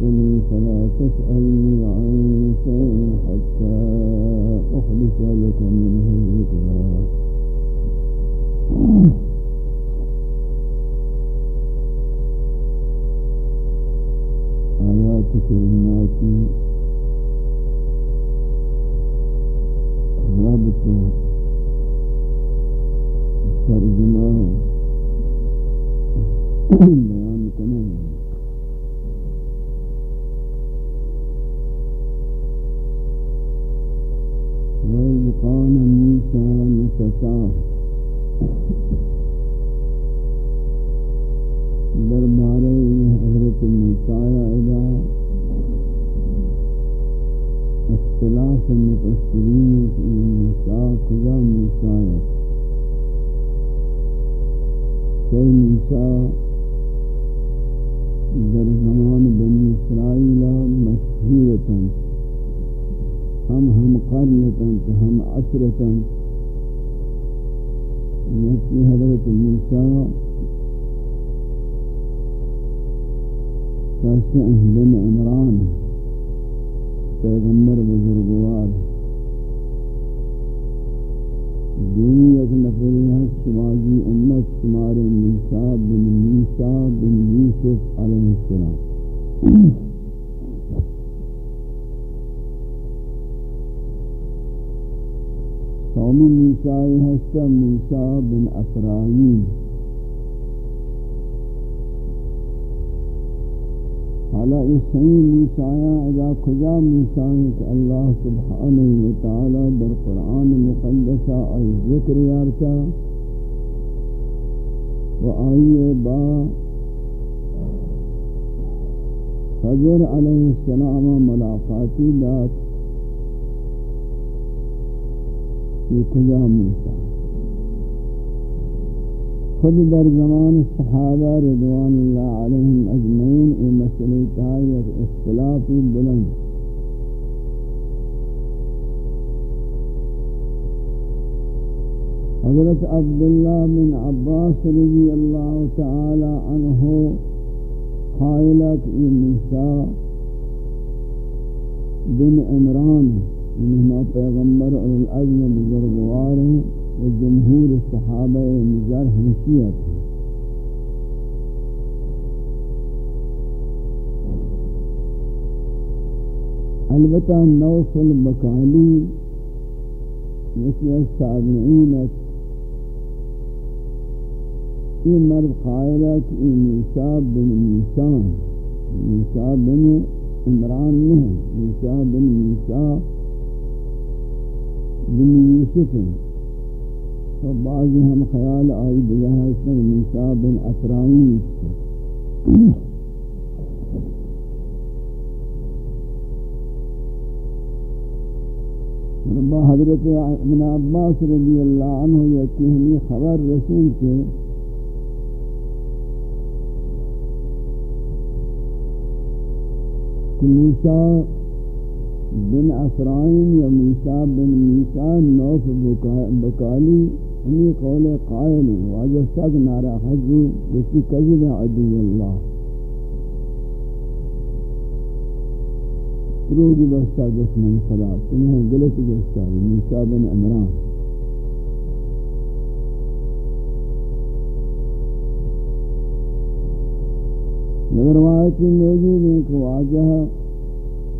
اتبعتني فلا تسألني عن شيء حتى أحدث لك منه ذكرا. آیات کریماتی قرنتاً تو ہم عصرتاً یکی حضرت موسیٰ کیسے بن عمران. پیغمبر بزرگوار. دینی ایک نفری ہے شماجی امت شمار نیسا بن نیسا بن یوسف علیہ السلام. قومی نیسائی ہستا موسیٰ بن افرائیم. حالا اس صحیح موسیٰ اذا کجا موسیٰ کہ اللہ سبحانہ وتعالی در قرآن مقدسہ آئی ذکر و با حضر علیہ السلام ملاقاتی دات یہ کجا موسیٰ خود در زمان صحابہ رضوان اللہ علیہم اجمعین ای مسئلہ تایت اختلافی بلند. حضرت عبداللہ بن عباس رضی اللہ تعالی عنہ قائلت ای موسیٰ بن عمران انہما پیغمبر اور العظم بزرگوار ہیں و جمہور صحابہ نظر حنفیت. ہے البتہ نوف البکالی یکی از تابعینت مرد قائلت ای موسیٰ بن موسیٰ موسیٰ بن عمران نہیں موسیٰ بن موسیٰ بن یوسف تو بعضی ہم خیال آئی بجا ہے اس میں موسیٰ بن افرائیم ربا حضرت ابن عباس رضی اللہ عنہ یکی ہمیں خبر رسول کے کہ موسیٰ بن افرائیم یا موسیٰ بن موسیٰ نوف بکالی ہمیں قول قائل ہیں۔ واجہ سگ نارا حجو جسی قذب عدو اللہ۔ روگی بستا دشمن خدا، تمہیں غلط بستا موسیٰ بن عمران۔ یہ روایتی موجود ہیں کہ واجہ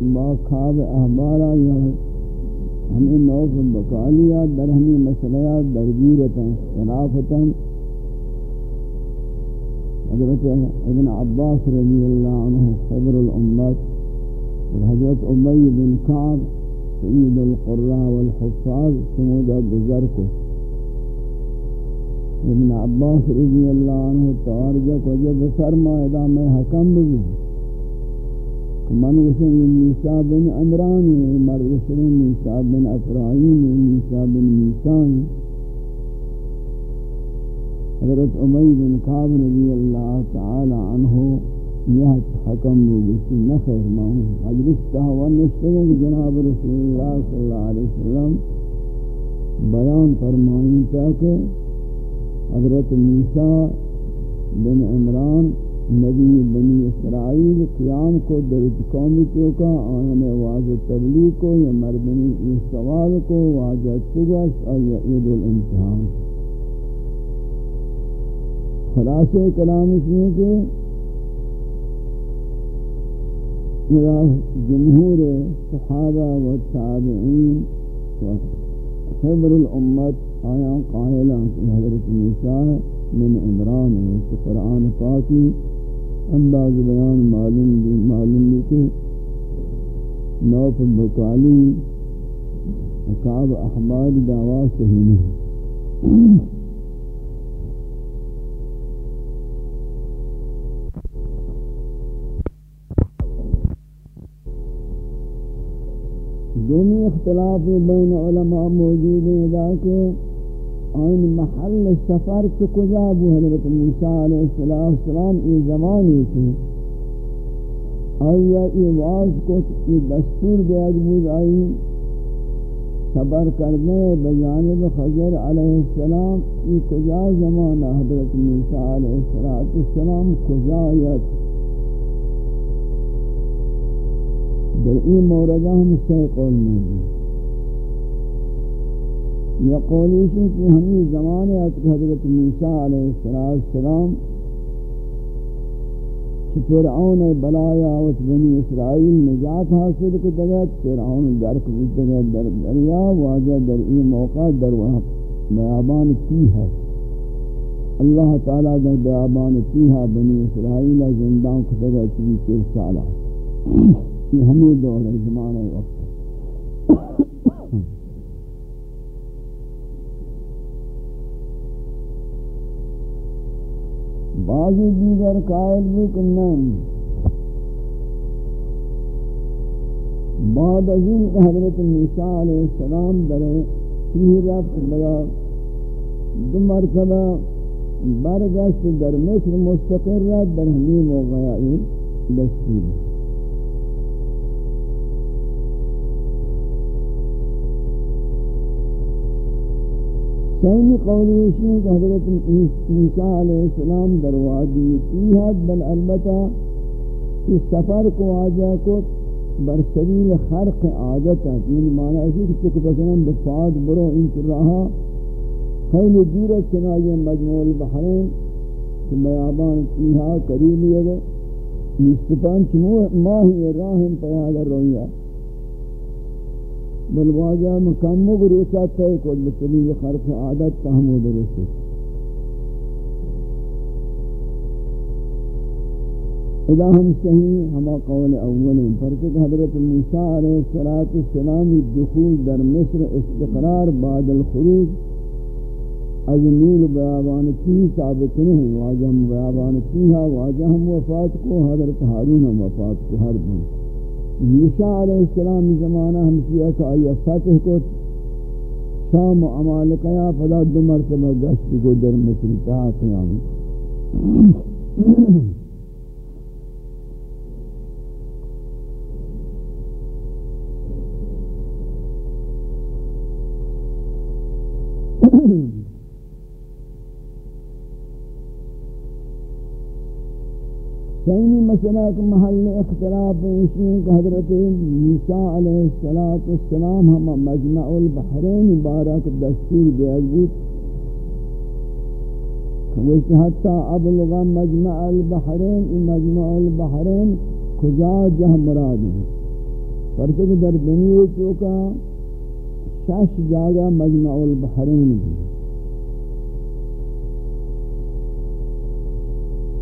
با خواب احبارا یا ہمیں نوف بکالیا در ہمیں مسئلہ درگیرتا اختلافتا حضرت ابن عباس رضی اللہ عنہ خبر الامت اور حضرت عبی بن کعب، سید القرآن والحفاظ سمودہ گزر کو۔ ابن عباس رضی اللہ عنہ تارجہ کو جب فرمائدہ میں حکم بھی من وسن موسیٰ بن عمرانی مر وسن موسیٰ بن افرائیم موسیٰ بن میسان حضرت عمی بن قاب رضی اللہ تعالی عنہ یہ حکم بگسی نخیر ماہوں حجرس تحوان نشتگن جناب رسول اللہ صلی اللہ علیہ وسلم بیان فرمائیں تاکہ حضرت موسیٰ بن عمران نبی بنی اسرائیل قیام کو درج قومی کو کا آنے واض تبلیغ کو یا مردنی اس سوال کو واضح چگش اور یا عید الامتحان۔ خلاص کلام اس میں کہ جمہور صحابہ و تابعین و خبر الامت آیا قائلہ، حضرت موسیٰ من عمران ہے قرآن پاکی انداز بیان معلوم بھی معلوم بھی کہ نوف بکالی اقاب احماد دعوی صحیح نہیں دومی اختلاف بین علماء موجود ہیں کہ آن محل سفر تو کجا بو؟ حضرت موسیٰ علیہ السلام ای زمانی تھی۔ آیا ای واز کو ای دستور بیاد بود آئی؟ سفر کرنے بجانب خضر علیہ السلام ای کجا زمانہ؟ حضرت موسیٰ علیہ السلام کجا یت در این موردہ ہم سے قول موجود یا قولی سے کہ ہمیں زمانے حضرت موسیٰ علیہ السلام کہ فرعون بلایا آوت بنی اسرائیل نجات حاصل کو دگت، فرعون درک بود دگت، در دریا واجہ، در این موقع در وہاں بیابان کی ہے۔ اللہ تعالیٰ در بیابان کی ہے بنی اسرائیل زندان کو دگت چوی چل سالہ یہ ہمیں دور ہے زمانے وقت۔ بعضی دیگر قائل بھی کنن بعد از این حضرت موسیٰ علیہ السلام در فیہ رفت بیا دو مرتبہ برگشت در مصر مستقر رد در حمیم و غیائی سیمی قولی ہے کہ حضرت عیسیٰ علیہ السلام دروازی تیہت بل البتہ اس سفر کو آجا کو برسلیل خرق عادت ہے۔ یعنی معنی ہے کہ چکہ بسنم بفاد برو انت رہا، خیلی دورت چنائی مجموع البحرین کہ میابان تیہا قریبی ہے۔ نصفان چمو ماہی راہم پیادر رویہ۔ بل واجہ مکم گروسا تے کو بتلی خرف عادت تحمود رسے اذا ہم صحیح ہما قول اول پر کہ حضرت موسی علیہ السلام دخول در مصر استقرار بعد الخروج از نیل بیابان کی ثابت نہیں واجہ بیابان کی ہے واجہ ہم وفات کو، حضرت ہارون ہم وفات کو، ہر دن۔ موسیٰ علیہ السلام زمانہ ہم کیا کہ آیا فتح کو شام و عمالقیا فلا دو مرتبہ گشت کو در مصر تا قیامی مسئلہ کہ محل اختلاف اسی کہ حضرت موسیٰ علیہ السلام ہم مجمع البحرین بارک دستور دیا بود کہ حتی ابلغ مجمع البحرین مجمع البحرین کجا جہ مراد ہے؟ پرچہ در دنیا چوکا شش جاگا مجمع البحرین بھی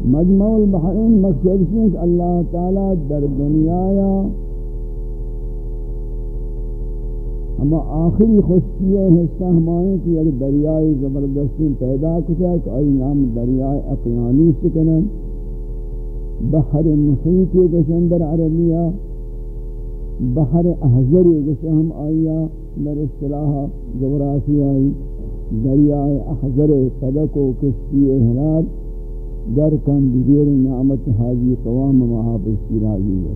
مجمع البحرین مقصد ہے کہ اللہ تعالی در دنیا یا ہم آخری خشکی حصہ ہمارے کہ ایک دریائے زبردستی پیدا کتا کہ آئی نام دریائے اقیانی سکنن بحر محیط گشندر عربیہ، بحر احضر گشہم آیا در اصطلاح جغرافیائی دریائے احضر صدق و کشتی احراد در کن دیگر نعمت حاضی قوام محافظ کی راضی ہے۔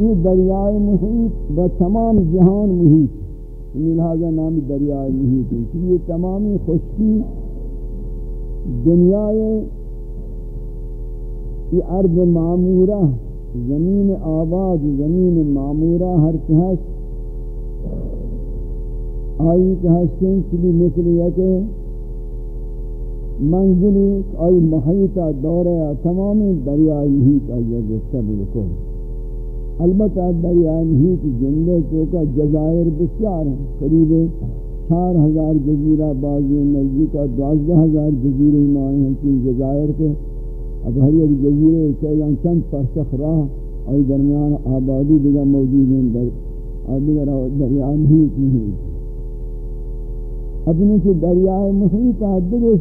یہ دریائے محیط با تمام جہان محیط یعنی لہذا نام دریائے محیط ہے۔ یہ تمامی خشکی دنیائے یہ ارض معمورہ، زمین آباد، زمین معمورہ، ہر چہست آئی کہ ہستیں چلی مثل یہ منزلی آئی محیطہ دورہ تمامی دریائی محیط آئی جستا بالکل۔ البتہ دریائی محیط جندے چوکا جزائر بسیار ہیں۔ قریب چار ہزار جزیرہ بازی نزدیکہ دوازدہ ہزار جزیرے مائیں ہیں چین جزائر کے۔ اب ہر ایک جزیرے چاہیے چند پرسخ راہ اور درمیان آبادی دیگا موجود ہیں، در اور دیگر دریائی محیط محیط اپنے سے دریائے محیط درش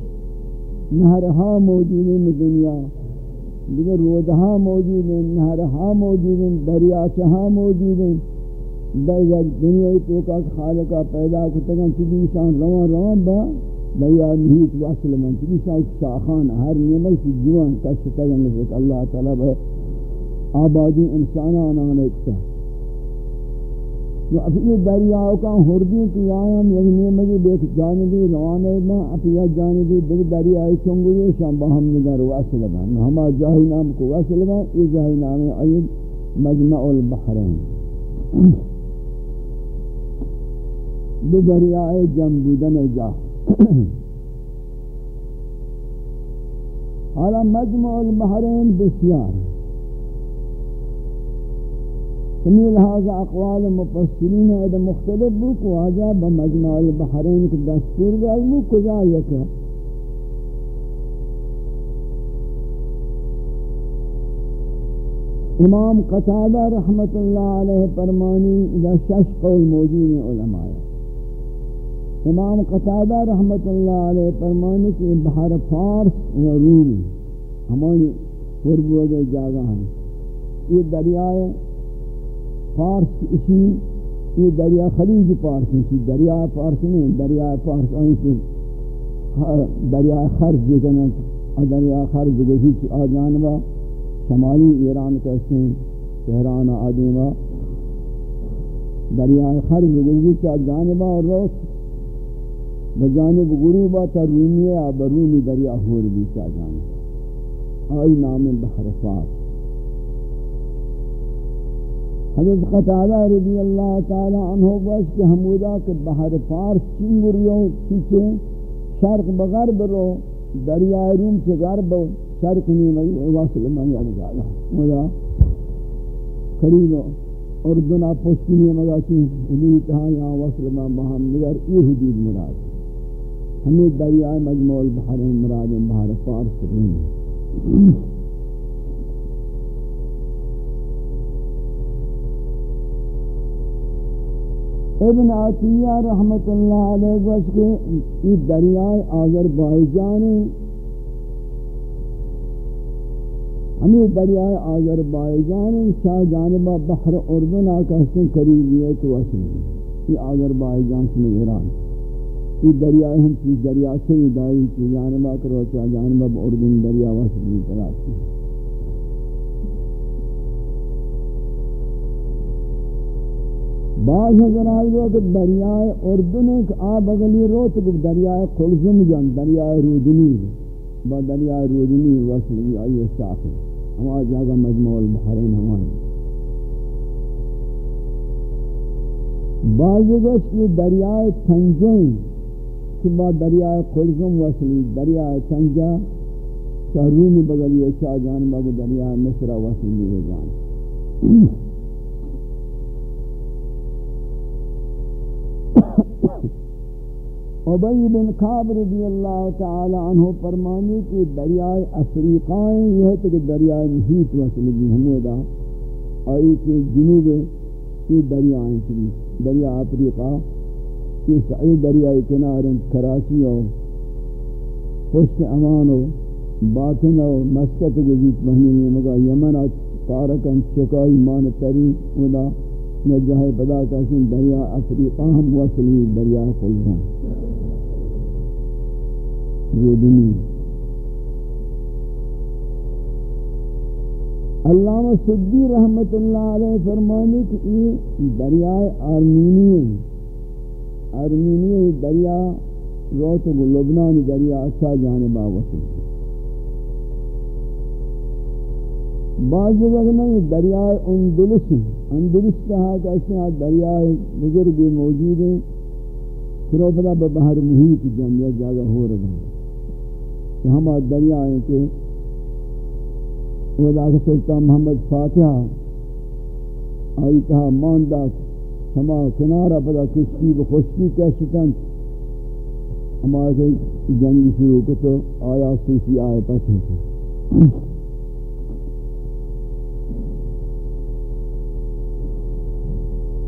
نہرہا موجود ہیں دنیا. دیگر رودہا موجود ہیں نہرہا موجود ہیں دریا چہا موجود ہیں دریا دنیا توکا خالقہ پیدا کتگا چلی شان روان روان با دریا محیط واصل من. چلی شان شاخان ہر نعمت کی جوان کشتگا نزد اللہ تعالی آبادی انسانان آنے اکتا جو اب یہ دریاؤ کا ہردی کی آیام یعنی نعمتی بیت جانبی روانے میں اب یہ جانبی دیکھ دریائی چنگوی شام باہم نگر واسل بان ہما جاہی نام کو واسل بان یہ جاہی نام اید مجمع البحرین۔ بی دریائی جنبودن جاہ حالا مجمع البحرین بسیار۔ ہے سمی لہذا اقوال مفسرین اید مختلف بک واجہ بمجمع البحرین کے دستور گئی مو کجا یکا امام قتادہ رحمت اللہ علیہ فرمانی اذا شش قول موجود ہیں علماء. امام قتادہ رحمت اللہ علیہ فرمانی کہ بحر فارس و روم، ہمانی قربو گئے جاگہ ہیں. یہ دریائے فارس اسی یہ دریا خلیج پارس اسی دریا پارس نہیں، دریا پارس آئی سے دریا خرز دیکھنا دریا خرز گوشی آ جانبا شمالی ایران کہتے ہیں تہران آدیما دریا خرز گوشی آ جانبا اور روس بجانب غروبا تا رومیہ برومی دریا ہور بھی چاہ جانبا۔ آئی نام بحر فارس حضرت قطعہ رضی اللہ تعالی عنہ بس کہ حمودہ کے بحر فارس چنگریوں پیچھے شرق بغرب رو، دریائے روم سے غرب شرق نیمہی واصل من یعنی جانا مجھا قریب اردنا پشتی نیمگا کی حدود تہا یہاں واصل من بہم نگر یہ حدود مراد۔ ہمیں دریائے مجموع البحر مراد بحر فارس روم ابن عطیہ رحمت اللہ علیہ وسلم کے یہ دریائے آذربائیجان ہمیں دریائے آذربائیجان شاہ جانبہ بحر اردن آکا حسن قریبیت تو وصل یہ آذربائیجان سے ایران یہ دریائے ہم کی دریا سے دائی کی جانبہ کرو چاہ جانبہ اردن دریا وصل تلاش بعض حضرات وہ کہ دریائے اردن ایک آب اگلی رو تو دریائے قلزم جان، دریائے رودنی با دریائے رودنی وصلی آئیے شاخر ہمارا جاگہ مجموع البحرین ہمارے بعض وقت یہ دریائے تنجین صبح دریائے خلزم وصلی دریائے چنجا رومی بغلی چاہ جان بگو دریائے مصرہ وصلی ہے عبی بن قاب رضی اللہ تعالی عنہ فرمانی کہ دریائے افریقائیں یہ ہے کہ دریائے محیط وصل بھی ہمودا آئی کہ جنوب کی دریائیں کی یعنی دریا افریقہ کی سعی دریائے کنار کراچی ہو خوش امان ہو باطن ہو مسکت گزیت مہنی مگا یمن پارکن چکائی مان تری ادا میں جہاں پدا کہتے دریا افریقہ ہم وصلی دریا خلدان رودنی علامہ صدی رحمت اللہ علیہ فرمانے کہ یہ دریائے آرمینی ہے آرمینی دریا روت و لبنان دریا اچھا جانبا وصل بعض جگہ نہیں دریائے اندلس ہیں. اندلس کہا کہ اس میں دریائے بزرگ موجود ہیں. پھر وہ پتا بہر محیط جنیا جاگہ ہو رہا ہے. کہ ہم دریا آئیں کہ ودا کہ سلطان محمد فاتحہ، آئی کہا ماندہ سما کنارہ پدا کشتی بخشتی کشتن ہمارے جنگی شروع کو تو آیا صوفی آئے پس ہوتا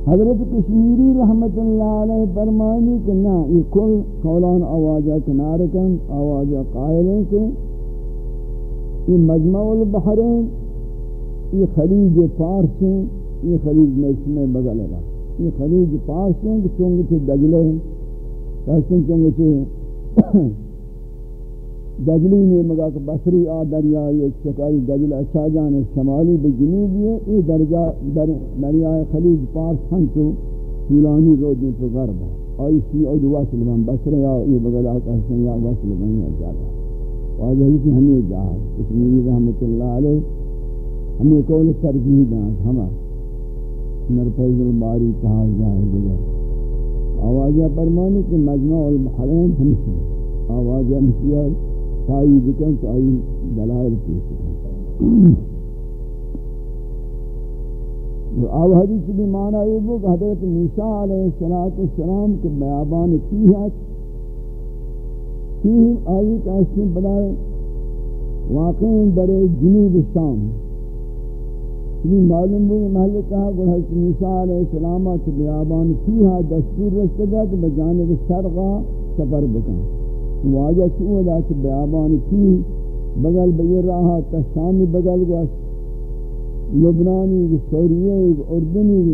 حضرت کشمیری رحمت اللہ علیہ فرمانی کہ نہ، یہ کل قولان آوازہ کنار کن، آوازہ قائلیں کہ یہ مجمع البحرین یہ خلیج پارس ہیں، یہ خلیج میں بغل ہے۔ یہ خلیج پارس ہیں کہ چونگے تھے دجلے ہیں، کہتے ہیں چونگے تھے دجلی میں مگا کہ بصری آ دریا، یہ چکائی دجل اچھا جانے شمالی بجنوبی ہے، یہ درجہ دریائے خلیج پارس ہن تو طولانی روزیں تو غرب ہے۔ اور اسی اور وصل من بصری یا یہ بغلا کہتے ہیں یا وصل من یا جاتا واجہ ہے کہ ہمیں جہاں کشمیری رحمت اللہ علیہ، ہمیں قول ترجیح دیں ہما نرفیض الباری کہا جائے گا آوازہ پرمانی کہ مجمع البحرین ہمشہ آوازہ ہمشہ تائید کن تو دلائل پیش کن۔ آو حدیث بھی معنی یہ وہ کہ حضرت موسیٰ علیہ السلام کے بیابان کی ہے کی آئی کا اس نے بلائے واقع در جنوب شام۔ یہ معلوم ہوئی محل کہا کہ حضرت موسیٰ علیہ السلام کے بیابان کی ہے دستور رستے گا کہ بجانب شرقہ سفر بکن۔ واجہ چون دا کہ بیابان کی بغل بیر رہا تشامی بغل گوش لبنانی سوریه اردنی،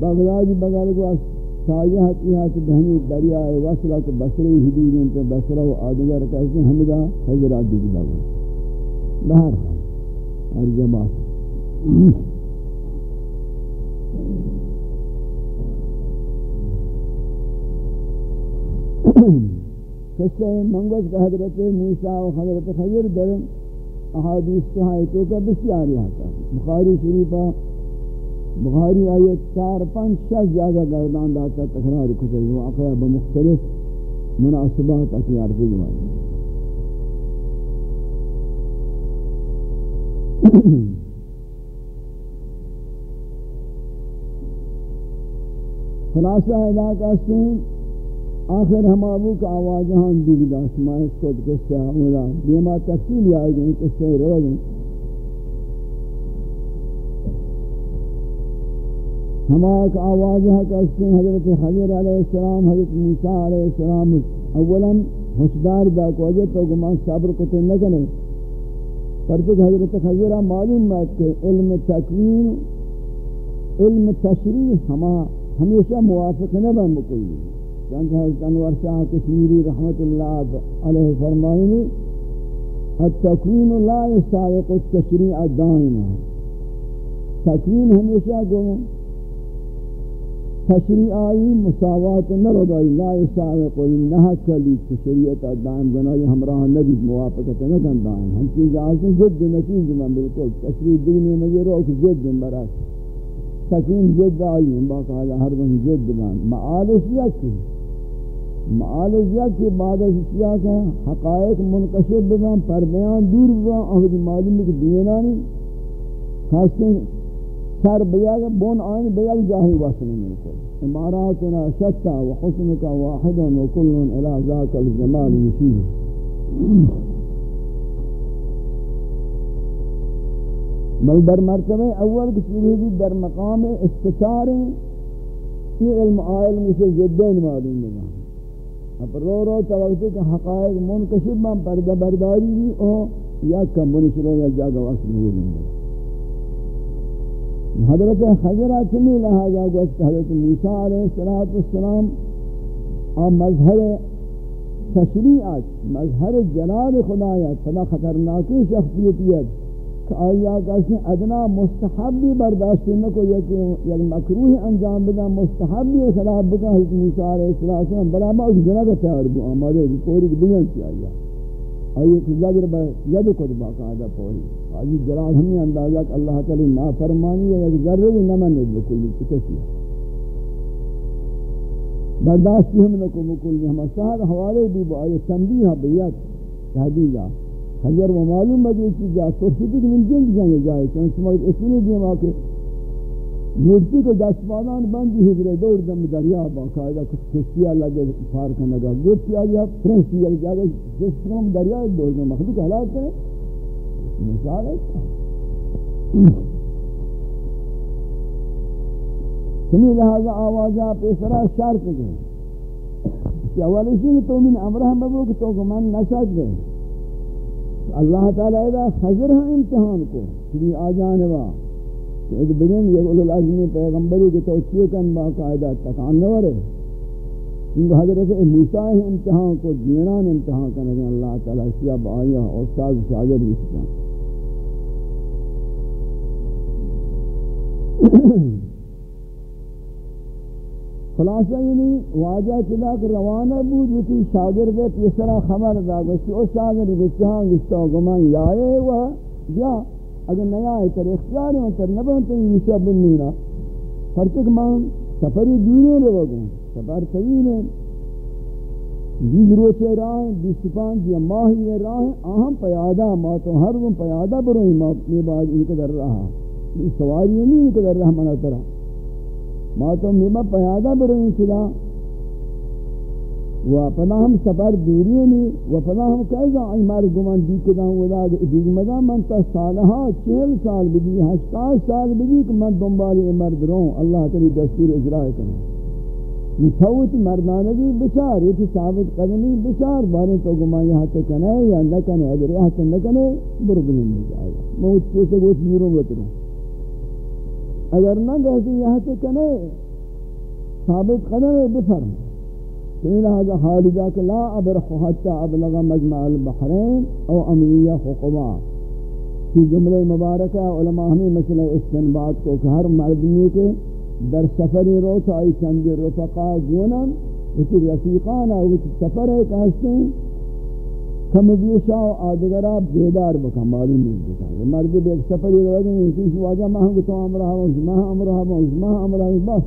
بغدادی بغل گوش سایہ کی ہے کہ بہنی دریائے وصلہ کے بصری حدود ہیں تو بصرہ و آدگر کہتے ہیں حمدہ حضرات دی گلا بہر ہر جماعت Mm-hmm. قصہ منگوش کا حضرت موسیٰ و حضرت خیر در احادیث کے حایتوں کا بسیاری آتا بخاری شریفہ بخاری آیت چار پانچ شش جاگہ گردان داتا تقرار کتے واقعہ بمختلف مناسبات اختیار کی جوائے خلاصہ علاقہ سے آخر ہم ابو کا آواز ہاں دیگ دا سمائے خود کے سیا مولا دیما تفصیل آئے گئے کہ رو گئے ہم آک آواز ہاں کہتے حضرت خضر علیہ السلام، حضرت موسیٰ علیہ السلام، اولا حسدار دا کو وجہ تو گمان صبر کو تن نکنے. پر تک حضرت خضرہ معلوم بات کہ علم تکوین، علم تشریح ہما ہمیشہ موافق نہ بن بکلی چند حضرت انور شاہ کشمیری رحمت اللہ علیہ فرمائنی التکوین لا يسابق التشریع دائما. تکوین ہمیشہ کو تشریع آئی مساوات نرد آئی لا يسابق انہا کلی شریعت دائم بنائی ہمراہ نبی موافقت نکن دائم. ہم چیز آسن جد نتیج من بالکل. تشریع دگنی مجھے روک جد براک تکوین جد آئی باقاعدہ ہر وقت جد بان معالش یکی معالج یا کہ بعد از اشیاء کا حقائق منقشب ببان پر بیان دور ببان اہدی معلوم ہے کہ دینانی خاصتے سر بیاگ، بون آئین بیاگ جاہی وصل من کل اماراتنا شتا و وحسنك واحد وكل الى ذاك الجمال يشير بل در مرتبہ اول کسی بھی در مقام استطار یہ علم آئل مجھے جدین معلوم بنا اب رو رو توقتی کہ حقائق منکشب من پردہ برداری بھی او یا کم بنشرو یا جاگا وقت نور مندر حضرت خضرہ چمی لہذا گوشت حضرت موسیٰ علیہ السلام اور مظہر تشریعات، مظہر جلال خدایت، فلا خطرناکی شخصیتیت۔ آیا کسی ادنا مستحبی برداشتی نکو یک مکروح انجام بدا مستحبی خلاف بکا حضرت موسیٰ علیہ السلام بلا ما اس جنہ کا تیار بو آمادے بھی پوری بیان سی آیا. آیا کہ زجر با ید کد باقاعدہ پوری. آجی جلال ہمیں اندازہ کہ اللہ تعالی نافرمانی ہے یک ذرہ بھی نمانے بکلی کسی؟ برداشتی ہم نکو بکلی ہم سہر حوالے بھی با آیا تنبیہ بیت تحدیدہ اگر وہ معلوم ہے کہ جا سرستی کہ من جنگ جائیں جائے چون شما اسمنی دیم آکے مورتی کو دست بادان بندی حضر دور دم دریا باقاعدہ کشتی اللہ کے پار کرنے گا گوشتی آیا فرنسی یا جاگے جس طرح دریا دور دم. مخلوق حالات کرے مثال ہے سمی لہذا آوازہ پیسرا شرط گئے کہ اولی شیئی تو من امرہ مبو کہ تو من نسک گئے اللہ تعالی ادا خضر ہاں امتحان کو چلی آجانبا کہ ایک بگن یہ اولو العظمی پیغمبری کے توچیے کن باقاعدہ تکان نورے ان حضرت موسیٰ ہاں امتحان کو دینان امتحان کرنے اللہ تعالی شیعب آیا ہاں، استاذ شاگرد رشتہ خلاصہ یعنی واجہ چلا کہ روانہ بود وتی شاگرد پیسرا خبر دا گسی او شاگرد گچہاں گشتا گمان یائے و یا اگر نیا ہے، تر اختیار ہے تر نبن تو یوشا بن نورا پرچک مان سفری دوری لے وگوں سفر طویل ہے۔ بیس روچے راہ بیس پانچ یا ماہی یہ راہ اہم پیادہ، ما تو ہر وہ پیادہ بروئی ما یہ بعد ان قدر رہا۔ سواری نہیں ان قدر رہا، منا طرح ما تو میمہ پیادہ برہیں چلا۔ و پنا ہم سفر دوری نہیں و پنا ہم کہا آئی مار گمان دی کداں ودا دیگ مدا من تا سالہا چہل سال بدی، ہشتاش سال بدی کہ من دنبالی مرد رہوں۔ اللہ تعالی دستور اجراء کروں مصوت مردانگی بچار، یہ ثابت قدمی بچار، بارے تو گمان یہاں تے کنے یا نہ کنے، اگر یہاں تے نہ کنے بربنی نہیں جائے۔ گا سے گوش میروں بتروں۔ اگر نہ گہتی یہاں سے کنے ثابت قدم بفرم۔ تو لہذا خالدہ کہ لا ابرخ حتی ابلغ مجمع البحرین او امویہ خقبا کی جملہ مبارکہ علماء ہمیں مسئلہ استنباد کو کہ ہر مردمی کے در سفری رو تو آئی چندی رفقا گونن اسی رفیقانا اسی سفر ہے کہستے ہیں کم دیشا و آدگرہ بیدار بکا معلوم نہیں بکا یہ مرد بے ایک سفری رو گئے ہیں کسی واجہ ماہ کو تو امرہ ہوں ماہ امرہ ہوں ماہ امرہ ہوں بس۔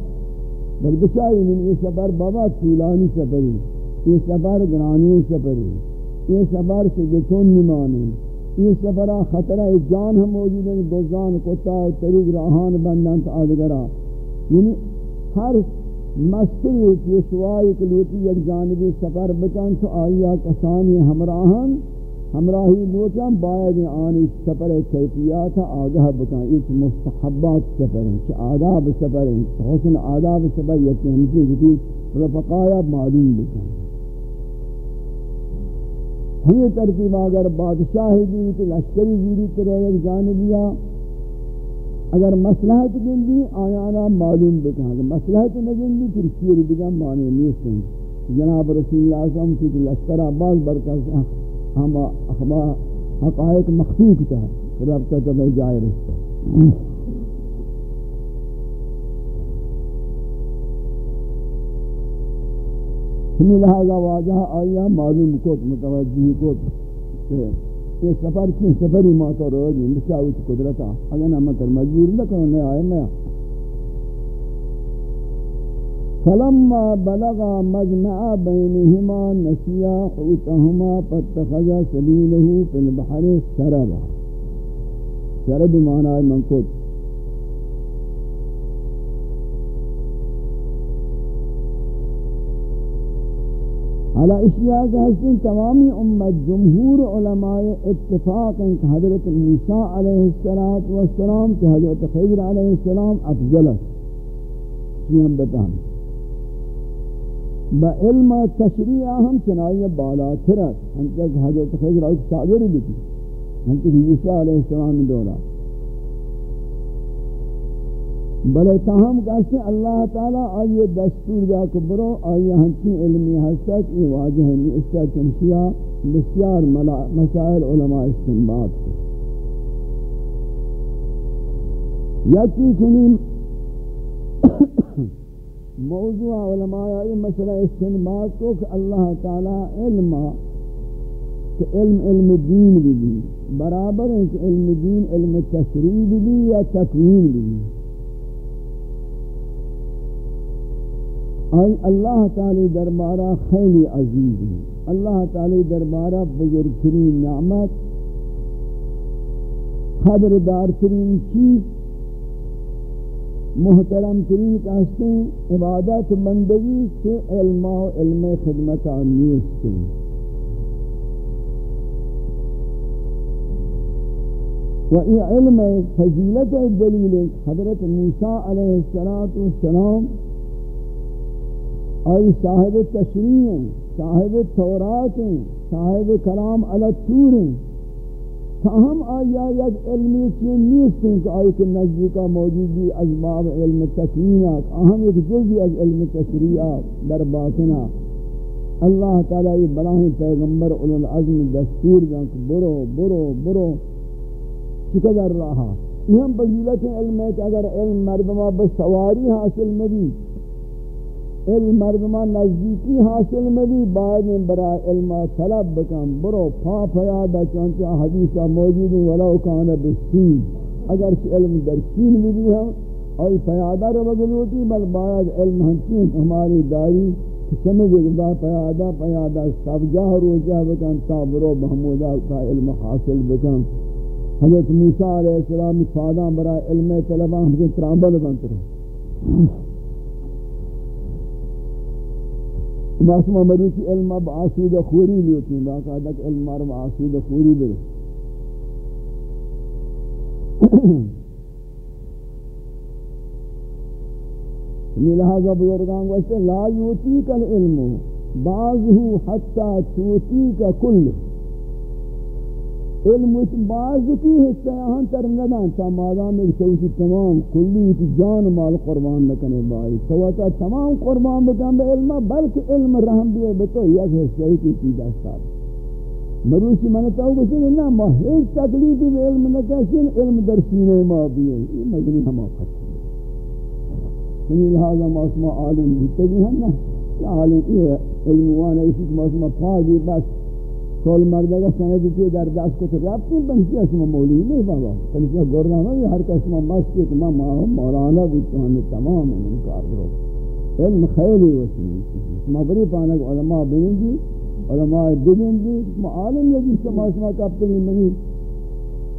بل بچائی نہیں، یہ سفر بابا طولانی سفری، یہ سفر گرانی سفری، یہ سفر سے سجتون نمانی یہ سفر خطرہ جان ہم موجود ہیں دوزان کتا و طریق، راہان بندن، تو آدگرہ یعنی ہر مستی کی سوائی کلوتی یک جانبی سفر بکن تو آیا کسانی ہمراہن، ہمراہی لوٹاں باید آنی سفر کیفیات آگاہ بکن۔ ایک مستحبات سفر ہیں کہ آداب سفر ہیں، حسن آداب سفر یکی ہمسی کتی رفقایا معلوم بکن۔ ہمیں ترتیب اگر بادشاہی دیوتی لشکری زیری کرو یک جانبیہ اگر مصلحت گندی آیانا معلوم بکن. اگر مصلحت نگندی، پھر شیر بگم معنی نیستن جناب رسول اللہ صلی اللہ علیہ وسلم کی لشکر عباس برکت ہم اخبار حقائق مخفوق تھا. ربطہ تب جائے رستا. ہمیں لہذا واجہ آیا، معلوم کو متوجہ کو یہ سفر کی سفر سفری موتا رو جی چی قدرتا اگر نہ مطر مجبور نہ کرو نہیں آئے میں فلما بلغ مجمع بينهما نسيا حوتهما فاتخذ سبيله في البحر سربا۔ سرب معنى منقود۔ على اشیاء کے حسن تمامی امت جمہور علماء اتفاق ہیں کہ حضرت موسیٰ علیہ السلام کہ حضرت خضر علیہ السلام افضل ہے یہ ہم بتائیں با علم تشریع ہم چنائی بالا ترت ہم تک حضرت خضر علیہ السلام بھی تھی ہم تک موسیٰ علیہ السلام دورا بلے تاہم کہتے ہیں اللہ تعالیٰ آئیے دستور دا کبرو آئیے ہنچی علمی حسد، یہ واجہ ہے اس کا چنشیہ بسیار مسائل علماء استنباد کو یکی چنین موضوع علماء آئی مسئلہ استنباد کو کہ اللہ تعالیٰ علم کہ علم علم دین بھی دی، برابر ہے کہ علم دین علم تشریع بھی دی یا تکوین بھی دی۔ آئی اللہ تعالی دربارہ خیلی عزیز ہے اللہ تعالی دربارہ بزرگترین نعمت خبردار ترین چیز محترم ترین کہتے ہیں عبادت بندگی سے علم و علم خدمت نیست و یہ علم فضیلت دلیل حضرت موسیٰ علیہ السلام آئی صاحب تشریح ہیں، صاحب تورات ہیں، صاحب کلام الطور ہیں۔ تاہم آیا یک علمی چین نیست ہیں کہ آئی کے نزدیکہ موجودی ازباب علم تکوینات اہم ایک جزی از علم تشریعات در باطنہ اللہ تعالیٰ یہ بلاہیں پیغمبر اولو العظم دستور جان کہ برو برو برو چکر رہا یہ ہم بزیلت علم ہے کہ اگر علم مردمہ بس سواری حاصل مدی علم مردمان نزدیکی حاصل میں بعد میں برا علم طلب بکن. برو پا پیادا چانچہ حدیثہ موجود ہیں ولو کان بسین. اگر سے علم در چین بھی بھی ہم اور پیادا رو بگلوٹی بل بعد علم ہنچین ہماری داری. سمجھ گا پیادا پیادا سب جا روجہ بکن، تا برو محمودہ تا علم حاصل بکن. حضرت موسیٰ علیہ السلام فادان برا علم طلبہ ہم سے ترامبل بنت رہو معصوم مروچی علم اب آسود خوری لیتی باقاعدہ کہ علم اب آسود خوری لیتی لہذا بزرگان گوشتے لا یوتی کا العلم. ہو حتی چوتی کا کل. علم اس بعض کی حصہ یہاں تر ندان تا مادام ایک چوشی تمام کلی کی جان مال قربان نکنے بائی سواتا تمام قربان بکن بے علم، بلکہ علم رحم بھی بتو یک حصہ کی چیزہ ساتھ۔ مروشی منتا ہوں بسن نا ما ہیچ تکلیفی بے علم نکشن علم در سینے ما بھی ہے۔ یہ مدنی ہما خط سنی یعنی لہذا ما اسما عالم بھی تجی ہم نا عالم یہ علم وانا اسی کہ ما اسمہ پاگی بس کول مردگا سند کی در دست کو رفت بنچی اسم مولوی نہیں بابا. بنچی گورنا میں ہر کا اسم مست کہ ما مولانا بھی تو ہم تمام انکار کرو علم خیلی وسیع ما بری پانا علماء بنیں گی علماء بنیں گی معالم یہ جس ما اسما کب تک منی یعنی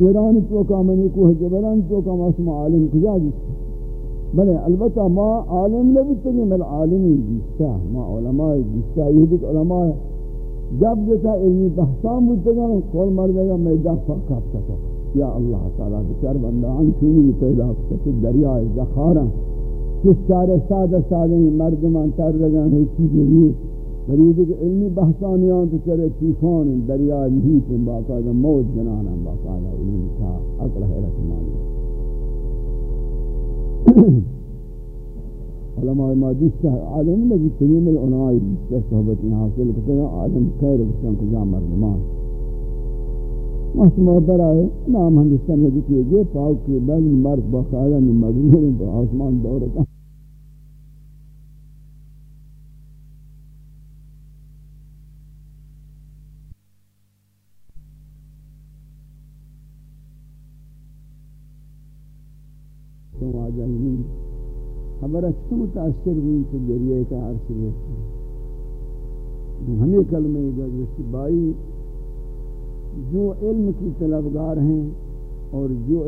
ایران تو کا منی یعنی کو جبلان تو کا اسم عالم کجا جس بلے البتہ ما عالم نبی تگی مل عالمی جستا ما علماء جستا یہ بھی علماء جب جتا علمی بحثان بودتا گا کول مردے گا میں دفع کافتا تھا یا اللہ تعالیٰ بچار بندان چونی پیدا کتا دریا زخارا. کس سارے سادہ سادہ مردمان تر رگان ہے چیز نہیں مرید کہ علمی بحثانیان تو چرے طوفان دریا محیط باقاعدہ موت جنانا باقاعدہ علمی تھا عقل حیرت مانی علماء ما جس عالم لگی ترین العنائی جس صحبت حاصل کرتے ہیں عالم خیر بسن کو جامع مردمان. محسوم برائے نام ہندوستان میں دیکھئے گے پاک کے بعد مرد باقاعدہ میں مغرور ہیں آسمان دورتا تو آجائیں خبر اچھا متاثر ہوئی تو ذریعے کا عرص ہے ہمیں کلمہ گوشت بائی جو علم کی طلبگار ہیں اور جو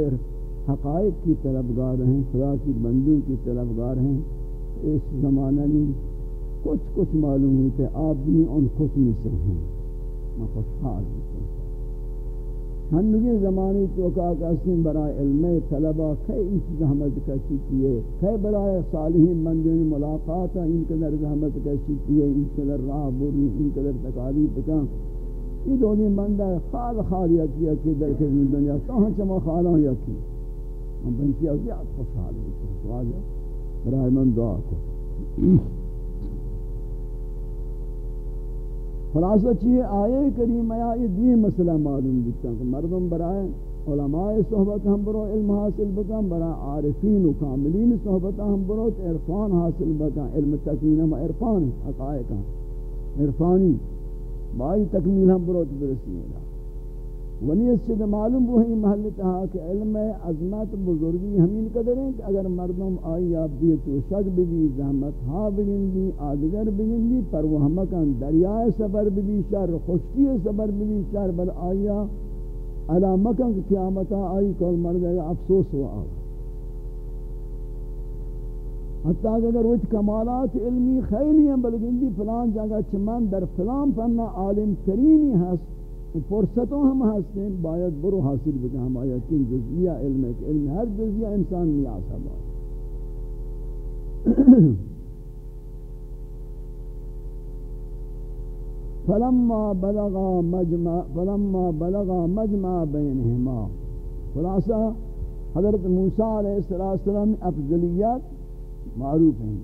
حقائق کی طلبگار ہیں، خدا کی بندوں کی طلبگار ہیں، اس زمانہ میں کچھ کچھ معلوم ہوئی کہ آپ بھی ان خوش میں سے ہیں۔ میں خوشحال ہوں۔ ہنگی زمانی تو کا قسم برای علم طلبہ کئی انچ زحمت کشی کیے، کئی برای صالحین مندین ملاقات ان قدر زحمت کشی کیے، ان قدر راہ بوری ان قدر تقالیب بکن یہ دونی مندہ خال خال یکی یکی در کے دنیا کہاں چما خالان یکی۔ ہم بنچی ازیاد خوشحال ہوئی برای من دعا کو خلاصہ چیئے آئے کریم یا یہ دوی مسئلہ معلوم دیتا کہ مردم برائے علماء صحبت ہم برو علم حاصل بکن، برائے عارفین و کاملین صحبت ہم برو عرفان حاصل بکن، علم تکمیل و عرفان حقائق عرفانی بائی تکمیل ہم برو تو اللہ ونی اس سے معلوم وہ ہی محل تہا کہ علم عظمت بزرگی ہمین قدر ہیں کہ اگر مردم آئی آپ بھی تو شک بھی زحمت ہا بگن بھی آدگر بگن بھی پر وہ ہمکان دریائے صبر بھی شر خشکی صبر بھی شر بل آیا، علامکان کہ قیامتا آئی کل مرد افسوس ہوا آگا۔ حتی اگر وہ کمالات علمی خیلی ہیں، بلکہ دی فلان جگہ چمن در فلان فنہ عالم ترینی ہست فرصتوں ہم حاصل باید برو حاصل بکن ہم آیت کن جزئیہ علم ہے کہ علم ہر جزئیہ انسان نہیں آسا باید فلما بلغا مجمع، فلما بلغا مجمع بینہما۔ خلاصہ، حضرت موسیٰ علیہ السلام افضلیت معروف ہیں۔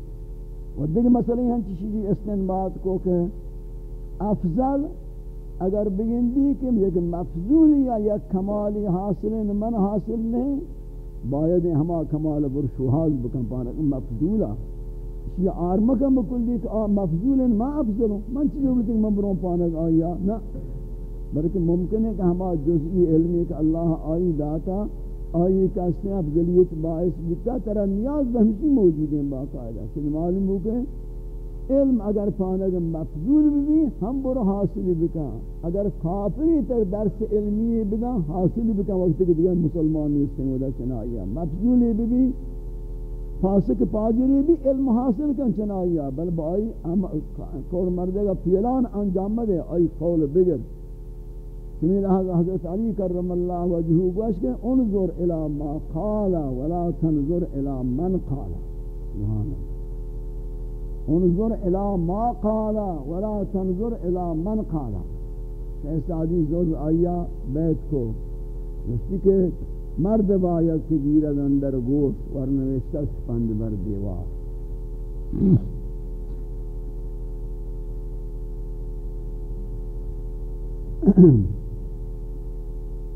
و دیکھ مسئلہ ہیں چیزی استنباد کو کہ افضل اگر بگندی کہ یک مفضولی یا یک کمالی حاصل من حاصل نہیں باید ہما کمال برشوحاز بکن پانا مفضولا. یہ آرمکم بکلی کہ مفضول ما افضلوں من چیز ہوتی کہ من برون پانا آیا؟ نا بلکہ ممکن ہے کہ ہما جزئی علمی کہ اللہ آئی داتا آئی کا اس نے افضلیت باعث بکتا ترہ نیاز بہمشی موجود ہیں باقاعدہ کہ معلوم ہو کہ علم اگر پانگ مفضول بھی ہم برو حاصل بکا اگر کافری تر درس علمی بدا حاصل بکا وقت کہ دیگر مسلمان نیستیں ودا چنائیا مفضول بھی فاسق پاجری بھی علم حاصل کن چنائیا بل بائی کور مردے گا پیلان انجام دے آئی قول بگر. سمیر حضرت علی کرم اللہ وجہو گوش کہ انظر الى ما قالا ولا تنظر الى من قالا سبحان اللہ. انظر الى ما قال ولا تنظر الى من قال. ایسا عدی زور آیا، بیت کو. اسی کہ مرد باید کہ گیرد اندر گوش ورنوشتہ سپند بر دیوار.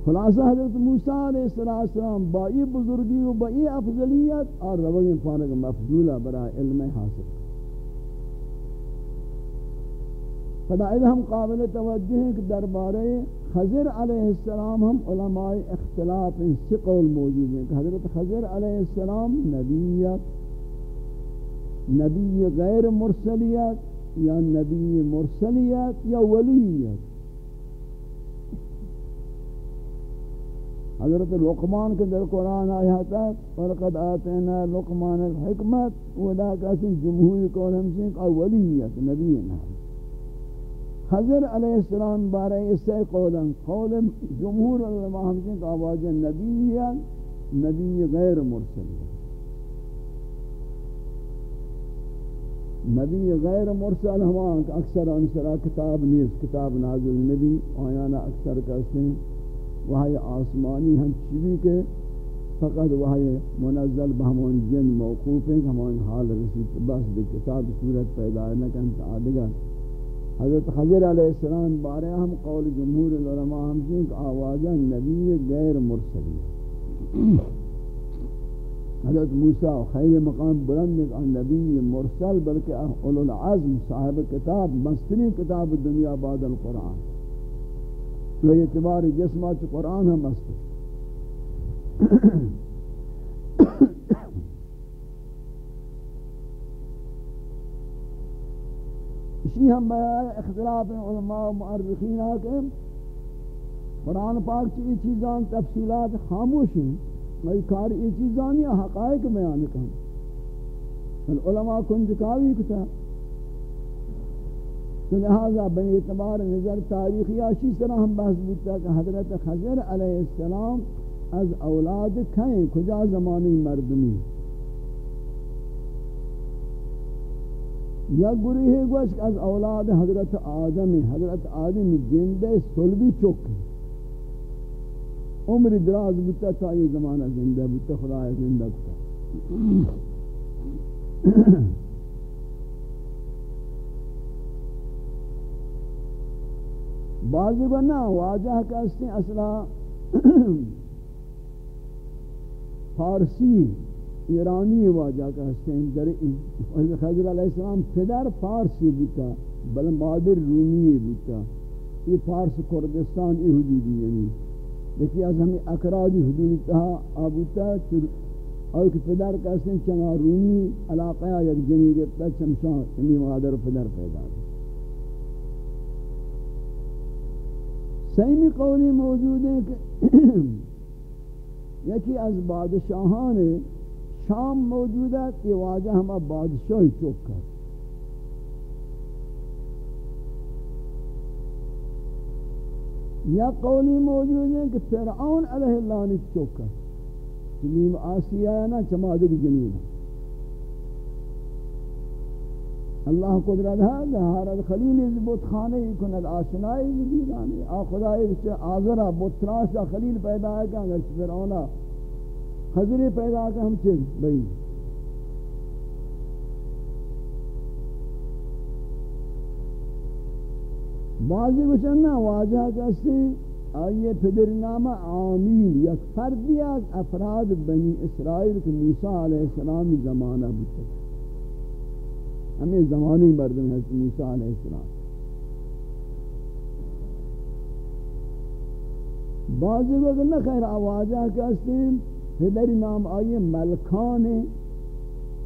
خلاصہ حضرت موسیٰ علیہ السلام با یہ بزرگی و با یہ افضلیت اور روی پانک مفضولہ برای علم حاصل. خدا ہم قابل توجہ ہیں کہ دربارے خضر علیہ السلام ہم علماء اختلاف ان سے قول موجود ہیں کہ حضرت خضر علیہ السلام نبیت نبی غیر مرسلیت یا نبی مرسلیت یا ولیت. حضرت لقمان کے در قرآن آیا تھا فرقد آتینا لقمان الحکمت ودا کسی جمہوری قول ہم سے ولیت، نبی نام۔ خضر علیہ السلام بارے اس سے قولا قول جمہور علماء ہم سے آواز نبی نبی غیر مرسل نبی غیر مرسل ہم اکثر انسرا کتاب نیز کتاب نازل نبی آیانا اکثر کرتے ہیں وہی آسمانی ہم چیزی کے فقط وہی منزل بہمان جن موقوف ہیں ہمان حال رسید. بس بے کتاب صورت پیدا نہ کنتا آدھگا حضرت خضر علیہ السلام بارے ہم قول جمہور العلماء ہم سے کہ آوازہ نبی غیر مرسلی حضرت موسیٰ خیر مقام بلند ایک نبی مرسل، بلکہ اولو العظم صاحب کتاب مستنی کتاب دنیا بعد القرآن۔ تو اعتبار جسمات قرآن ہم مستنی یہ ہم اختلاف علماء و معرخین کے۔ قرآن پاک چی چیزان تفصیلات خاموش ہیں۔ میں کار یہ چیزان یا حقائق بیان کروں علماء کنجکاوی کتا۔ تو لہذا بن اعتبار نظر تاریخی آشی طرح ہم بحث بودتا کہ حضرت خضر علیہ السلام از اولاد کھائیں کجا زمانی مردمی؟ یا گری ہے گوش از اولاد حضرت آدم حضرت آدم جندے سلبی چوک عمر دراز بودتا تا یہ زمانہ زندہ بودتا خدا زندہ بودتا بعضی بنا واجہ کہتے ہیں، اصلا فارسی ایرانی واجہ کہتے ہیں در خضر علیہ السلام پدر فارسی بوتا بل مادر رومی بوتا یہ فارس، کردستان، ای حدودی یعنی۔ لیکن از ہمیں اکرادی حدودی تہا آبوتا اور کہ پدر کہتے ہیں، چنگا رومی علاقہ یک جنی گفتا چمشان چمی مادر و پدر پیدا ہے سیمی قولی موجود ہے کہ یکی از بادشاہان شام موجود ہے کہ واجہ ہما بادشاہی چوک کر یا قولی موجود ہے کہ فرعون علیہ اللہ نے چوک کر جنیم آسیہ ہے نا چمادر جنیم اللہ قدرت ہے کہ حارت خلیل از بت خانے کند آشنائی دیدانی آ خدای بچے آذرہ بت تراش خلیل پیدا ہے کہ اگر فرعونا خضر پیدا کہ ہم چل بھئی بعضی بچننا واجہ کسی آئیے پدر نام عامیل یک فردی از افراد بنی اسرائیل کہ موسیٰ علیہ السلام زمانہ بچے ہمیں زمانی مردم حضرت موسیٰ علیہ السلام۔ بعضی وقت نہ خیر آوازہ کہتے پدری نام آئیے ملکان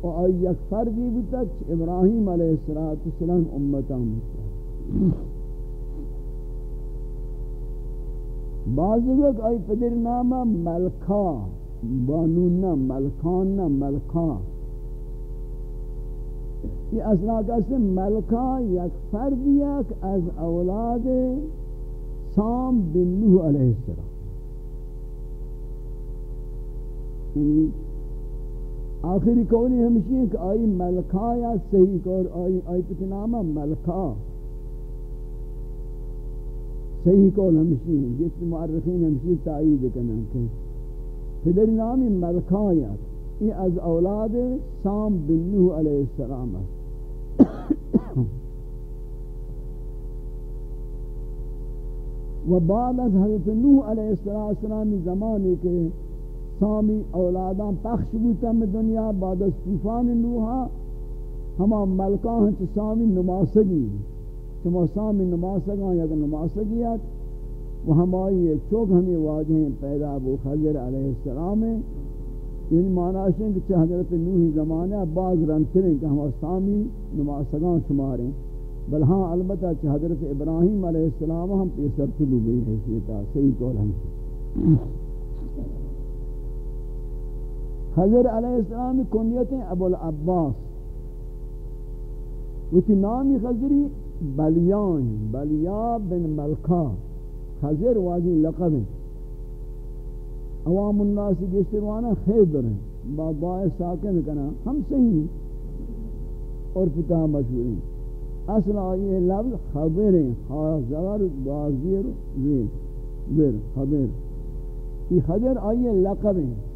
اور آئی یک فردی بھی تک ابراہیم علیہ السلام امتا مستر بعضی وقت آئی پدری نام ملکا بانون ملکان ملکان یہ اصلا کسی ملکہ یک فردی یک از اولاد سام بن نوح علیہ السلام۔ یعنی آخری قولی ہمشی ہے کہ آئی ملکہ یا صحیح کور آئی, آئی پتنامہ ملکہ۔ صحیح قول ہمشی ہے جس معرفین ہمشی تائید کرنا کہ پدر نامی ملکہ یا۔ یہ از اولاد سام بن نوح علیہ السلام ہے۔ و بعد از حضرت نوح علیہ السلام زمانے کے سامی اولادان پخش بوتا میں دنیا، بعد از طوفان نوحا ہما ملکان ہیں سامی نماسگی. چما سامی نماسگان یا نماسگیت و ہمائی چوک ہمیں واجہیں پیدا ابو خضر علیہ السلام. یعنی معنی ہے کہ حضرت نوحی زمانہ بعض رنتریں کہ ہم سامی نماسگان شماریں بل ہاں البتہ کہ حضرت ابراہیم علیہ السلام ہم پیسر تلو گئی حیثیتا صحیح قول ہم سے حضر علیہ السلام کنیتیں ابو العباس وتی نامی خضری بلیان، بلیا بن ملکا خضر واجی لقب عوام الناس گشتروانا خیدر ہیں با باع ساکن کنا، ہم صحیح اور پتہ مشہوری اصل آئیے لفظ خبر ہیں۔ خاص بازیر زیر بر خبر۔ یہ خبر آئیے لقب ہیں۔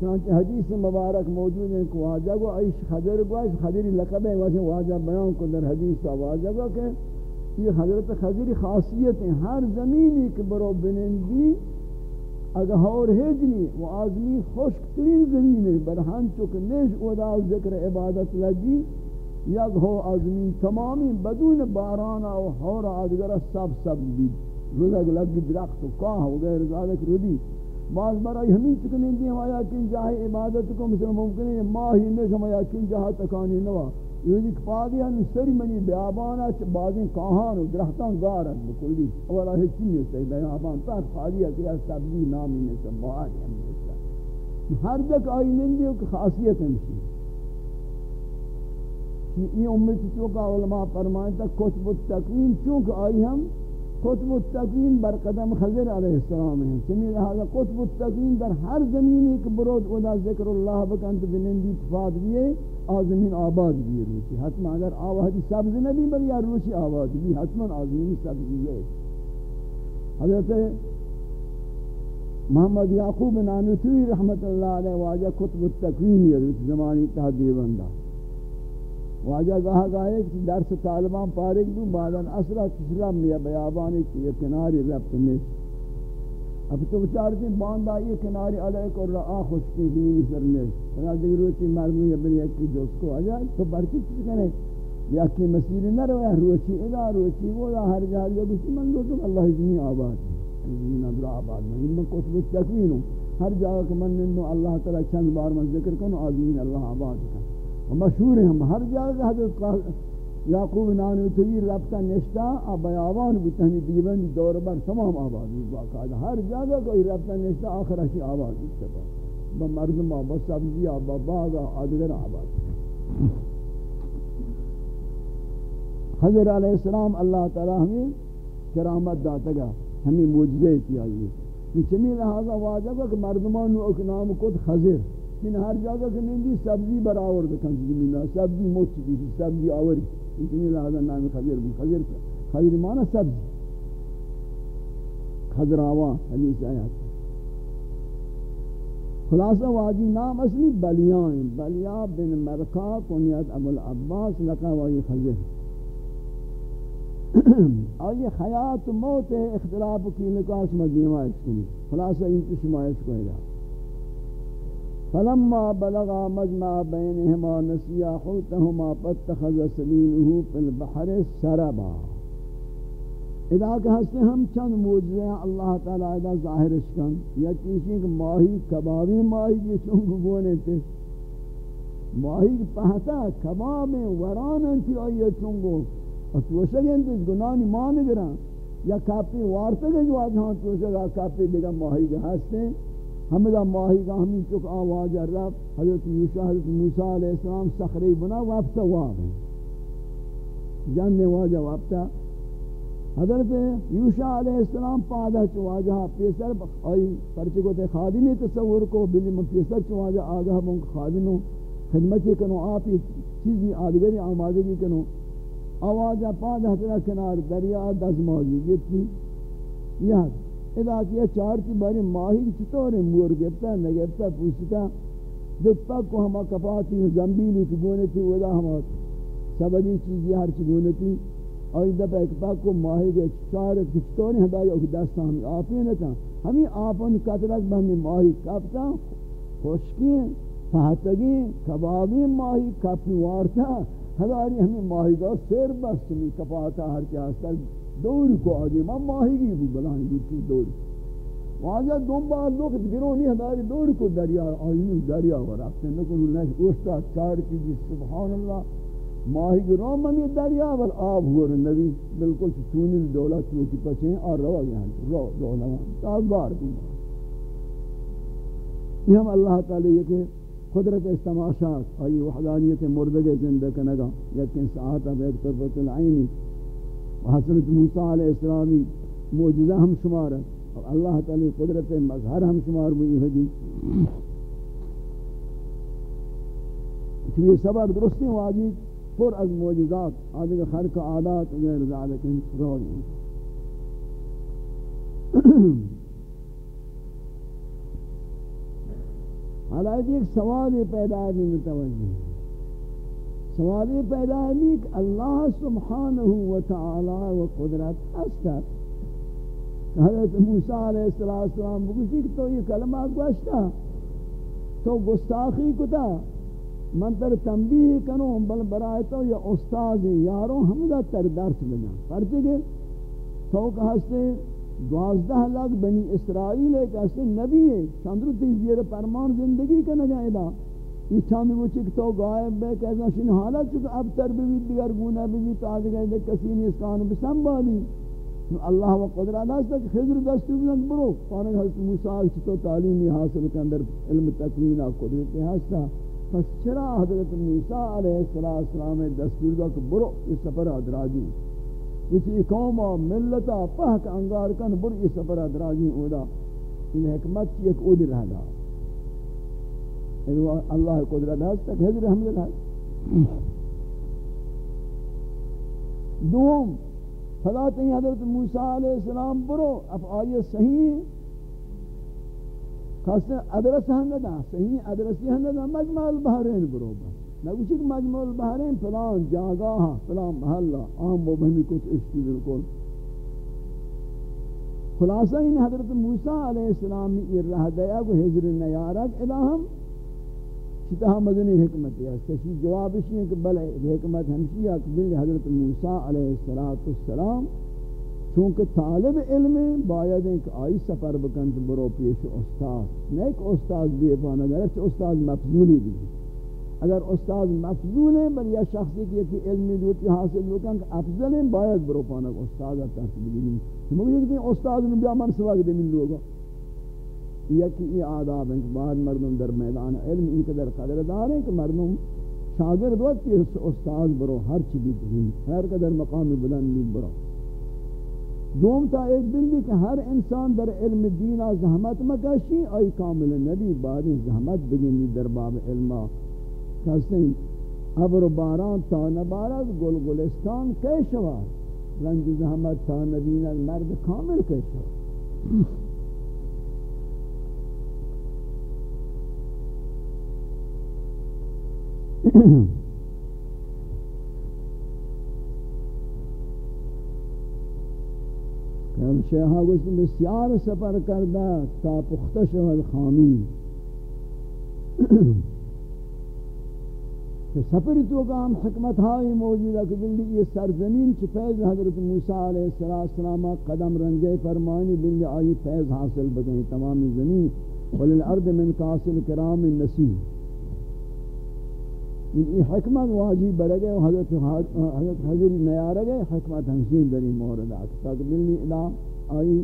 چنانچہ حدیث مبارک موجود ہیں کہ واجہ کو عیش خبر کو عیش خبری لقب ہے ویسے واجہ بیان کو در حدیث کا واجہ کو کہ یہ حضرت خضری خاصیت ہیں۔ ہر زمینی کے برو بنندی اگر ہور ہجنی و آزمی خشک ترین زمین ہے برہن چک نیش ادا ذکر عبادت لگی، یک ہو ازمین تمامی بدون بارانا و ہور آدگر سب سب بھی رزق لگی درخت و کاہ وغیر ذالک ردی بعض برای ہمیں چکنے دی ہم آیا کن جاہ عبادت کو مثل ممکن ہے ماہی نے ہم آیا کن جاہ تکانی نوا یہ ایک پادی ہے، سری منی بیابانا چ بازیں کہاں درختان گارن بکلی اولا ہے، چیز ہے۔ بیابان پر پادی ہے کہ سبزی نامی نے سے باہر ہے ہر جگہ آئی نہیں ہے کہ خاصیت ہے یہ امت چوکا علماء فرمائیں تک کتب التقویم چونکہ آئی ہم قطب التقوین بر قدم خضر علیہ السلام ہیں چمی لہذا قطب التقوین در ہر زمین ایک برود ادا ذکر اللہ بکن تو بنندی تفاد بھی آزمین آباد بھی روچی حتما اگر آوازی سبز نبی بل یا روچی آباد بھی حتما آزمین سبز بھی حضرت محمد یعقوب نانوتوی رحمت اللہ علیہ واجہ قطب التقوین یہ روچی زمانی تحدیب بندہ واجہ کہا گئے کہ درس طالبان پارک بھی بعداً اصلہ کسلا میں بیابانی کی یہ کناری ربط میں اب تو بچارتی باندھا یہ کناری علیک اور رعا خوشکی زمینی سرنے فلا دیگر روچی مرمی ابن یکی دوست کو آجائے تو برچی چیز کرنے یا کہ مسیر نہ رویا روچی ادا روچی وہ دا ہر جہاں جو کسی من دو تو اللہ زمین آباد ہے۔ زمین ادرا آباد میں ان میں کتب تکوین ہوں ہر جگہ کہ من ننو اللہ تعالی چند بار من ذکر کنو آزمین اللہ آباد ہے۔ مشہور ہیں ہر جگہ حضرت یعقوب نانو تویر ربطہ نشتا اب بیابان بتہنی دیوان دور بر تمام آباد باقاعدہ ہر جگہ کوئی ربطہ نشتا آخر اشی آباد اتبا با مردم با سبزی با باغ، آدگر آباد. حضر علیہ السلام اللہ تعالی ہمیں کرامت داتا گا، ہمیں موجزے کیا یہ چمی لہذا واجب ہے کہ مردمان نو اکنام کد خضر. ان ہر جگہ کہ نہیں سبزی برابر دکھن زمین سبزی موچ بھی سبزی آوری. اتنی لہذا نام خضر بھی خضر خضر معنی سبزی. خضر آوا، حدیث آیات خلاصہ واجی نام اصلی بلیان. بلیا بن مرکا کنیت ابو العباس لقا واجی خضر. آئی خیات موت ہے اختلاف کی نکاس مدیمہ اس کنی خلاصہ ان کی شمایش کو ہے فلما بلغ مجمع بينهما نسيا حوتهما فاتخذ سبيله في البحر سربا. اذا کہ ہستے ہم چند موجزے ہیں اللہ تعالی ادا ظاہر اشکن یا کسی کہ ماہی کبابی ماہی کی چونگ گونے تھے ماہی پہتا کباب وران انتی آئی چونگو اور تو شگن تیس گنانی مان گران یا کافی وارتگے جو آج ہاں تو شگا کافی دیگا ماہی کے ہستے ہیں ہمیں ماہی کا ہمیں چک آواز رب، حضرت یوشا حضرت موسیٰ علیہ السلام سخری بنا وابتا واب ہیں جننے واجہ وابتا حضرت یوشا علیہ السلام پادہ چواجہ پیسر آئی پرچے کو تے خادمی تصور کو، بلی من پیسر چواجہ آگاہ من خادموں خدمتی کنو، آپ چیزی آدگری آمادگی کنو۔ آوازہ پادہ ترہ کنار دریا دزمازی گفتی یاد ادا کیا چار کی باری ماہی چطور مور گفتا نگفتا پوچھتا دپا کو ہما کپاتی زنبیلی کی گونے تھی ودا ہما سبدی چیزی ہر چی گونے تھی۔ اور دپا ایک پاک کو ماہی کے چار چطور ہدای اوک دستا ہمی آپی نتا۔ ہمی آپن قطرک بہمی ماہی کپتا خوشکی فہتگی کبابی ماہی کپی وارتا۔ ہداری ہمیں ماہی کا سیر بس چمی کپاتا ہر چی آستا۔ دور کو آدھی ماں ماہی گی بھی بلائیں گی کی دور واجہ دون بار لوگ گرونی ہماری دور کو دریا، آئینی دریا ہو رکھتے ہیں لیکن انہیں اوستا چار کی جی سبحان اللہ۔ ماہی گرون منی دریا بل آب ہوا رہے نبی بلکل چونی دولت چوکی پچھیں اور رو گیا رو دولت تاگبار بھی یہ ہم اللہ تعالی یہ کہ قدرت استماشات آئی وحدانیت مردگے زندہ کنگا، یکن ساعتا بیک طرفت العینی حضرت موسیٰ علیہ السلامی موجزہ ہم شمار ہے اور اللہ تعالی قدرت مظہر ہم شمار ہوئی ہے دی جی۔ یہ صبر درستی واجی، پر از موجزات آدھے خرق عادات غیر ذالک رو دی حالات ایک سوال پیدا ہے متوجہ سوالی پیدا ہے کہ اللہ سبحانہ و تعالی و قدرت استر حضرت موسیٰ علیہ السلام بگوشی کہ تو یہ کلمہ گوشتا تو گستاخی کتا؟ من تر تنبیہ کنو بل برائے تو یہ استاذی یاروں ہمدہ تر درس بنا. پرچے کہ تو کہ ہستے دوازدہ لاکھ بنی اسرائیل ایک ہستے نبی ہے چندر تیزیر پرمان زندگی کا نجائدہ یہ چاند وہ چک تو غائب بے کیسا شن حالت چکا اب تر بھی دیگر گونہ بھی تو آدھے گئے کسی نہیں اس کانو بسن بسنبالی اللہ و قدرت است کہ خضر دستور نہ برو پانے حضرت موسیٰ موسی تو تعلیمی حاصل کے اندر علم تکوین قدرت ہستا پس چرا حضرت موسی علیہ السلام دستور دا کہ برو اس سفر ادراجی وچ قوم و ملت پاک انگار کن برو اس سفر ادراجی اودا ان حکمت کی ایک اود رہا اللہ قدرت ہستا کہ حضرت الحمدللہ دوم فلا تین حضرت موسیٰ علیہ السلام برو اب آئیے صحیح خاص ادرس ہندہ صحیح ادرسی ہندہ مجمع البحرین برو با. نگوشی کہ مجمع البحرین فلان جاگاہ فلان محلہ آم و بہنی کچھ اشتی بالکل. خلاصہ ان حضرت موسیٰ علیہ السلام یہ رہ دیا کو حضر نیارک الہم شتہ مدنی حکمت ہے کسی جواب اس ہے کہ بلے حکمت ہمشی ہے کہ بل حضرت موسیٰ علیہ السلام چونکہ طالب علم باید ہیں کہ آئی سفر بکن تو برو پیش استاد نہیں کہ استاد بھی پانا، اگر استاد مفضولی بھی۔ اگر استاد مفضول ہیں بل یا شخصی کی ایک علمی دوتی حاصل بکن کہ افضل ہیں باید برو پانا استاد تحصیل بگیریں مجھے کہتے ہیں، استاد نے بیا من سوا کے دے من لوگا۔ یکی ای آداب ہیں کہ بعد مردم در میدان علم ای قدر قدر دار ہیں کہ مردم شاگرد وقت کی استاد برو، ہر چی بھی دیں ہر قدر مقام بلند بھی برو۔ دوم تا ایک دن بھی کہ ہر انسان در علم دینا زحمت مکشی، آئی کامل نبی، بعد زحمت بگنی در باب علمہ کہتے ہیں عبر و باران تا نبارد گل گلستان کئی شوا رنج زحمت تا نبینا مرد کامل کئی شوا ہم شیخہ گوشت بسیار سفر کردہ، تا پختش و الخامی سفر تو کا ہم حکمت ہائی موجودہ کہ بلی یہ سرزمین چی فیض حضرت موسیٰ علیہ السلام قدم رنجے فرمانی بلی آئی فیض حاصل بگئیں تمام زمین. وللارض من قاصل کرام النسیم یہ حکمت واجی برگے حضرت حضرت حضر نیارگے حکمت ہمشین دری مورد آتا تاکہ ملنی الہ آئی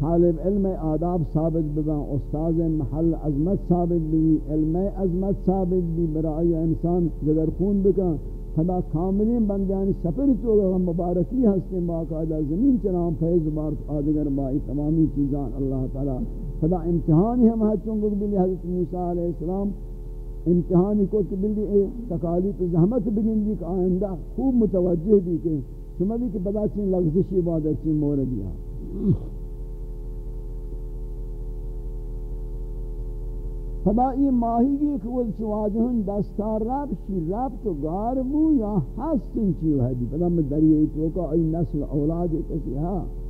طالب علم آداب ثابت بگا استاذ محل عظمت ثابت بھی علم عظمت ثابت بھی برائی انسان جگر خون بکا. خدا کاملین بندیانی سفر تو ہم مبارکی ہستے باقاعدہ زمین چنام فیض بار آدگر بائی تمامی چیزان اللہ تعالی. خدا امتحانی ہم حد چونگو بلی حضرت موسیٰ علیہ السلام امتحانی کو بلی اے تکالیف زحمت بگن دی کہ آئندہ خوب متوجہ دی کہ شما بھی کہ بدا چین لغزشی عبادت چین موردی ہاں۔ فدائی ماہی گی کی کول چواجہن دستار رب شی رب تو گار بو یا ہستن چیو ہے دی۔ فدا میں دریئی توکا ای نسل اولاد کسی ہاں۔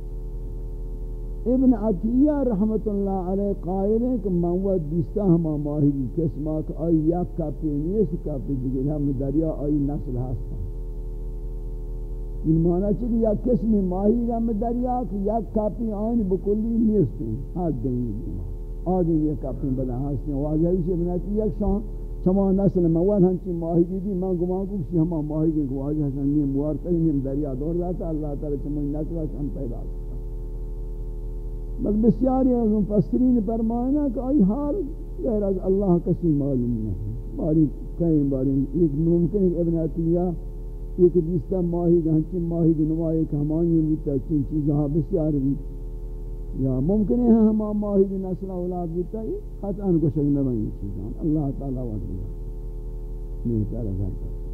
ابن عطیہ رحمت اللہ علیہ قائل ہے کہ موت دیستا ہما ماہی کی قسمہ کہ آئی یک کپی نیس کپی دیگر ہم دریا آئی نسل ہستا ان معنی چکہ یک قسم ماہی ہم دریا کہ یک کپی آئین بکلی نیستی حد دینی دیما آدم یک کپی بدا ہستی واضح ہے ابن عطیہ شان. چما نسل موت ہنچی ماہی کی دی من گمان کو کسی ہما ماہی کی واضح ہے نیم موارتا نیم دریا دور جاتا اللہ تعالی چمو نسل ہم پیدا کرتا بس بسیاری از مفسرین فرمائنا کہ آئی حال غیر از اللہ کسی معلوم نہیں۔ باری کہیں باری ایک ممکن ہے ابن عطیہ ایک دیستا ماہی گھنچی ماہی گنوائی کہ ہمانی بودتا چین چیزہاں بسیار بھی یا ممکن ہے ہما ماہی گن نسل اولاد بودتا ہے خطا ان کو شک نبائی چیزاں۔ اللہ تعالیٰ وقت وعد اللہ میرے تعالیٰ ذات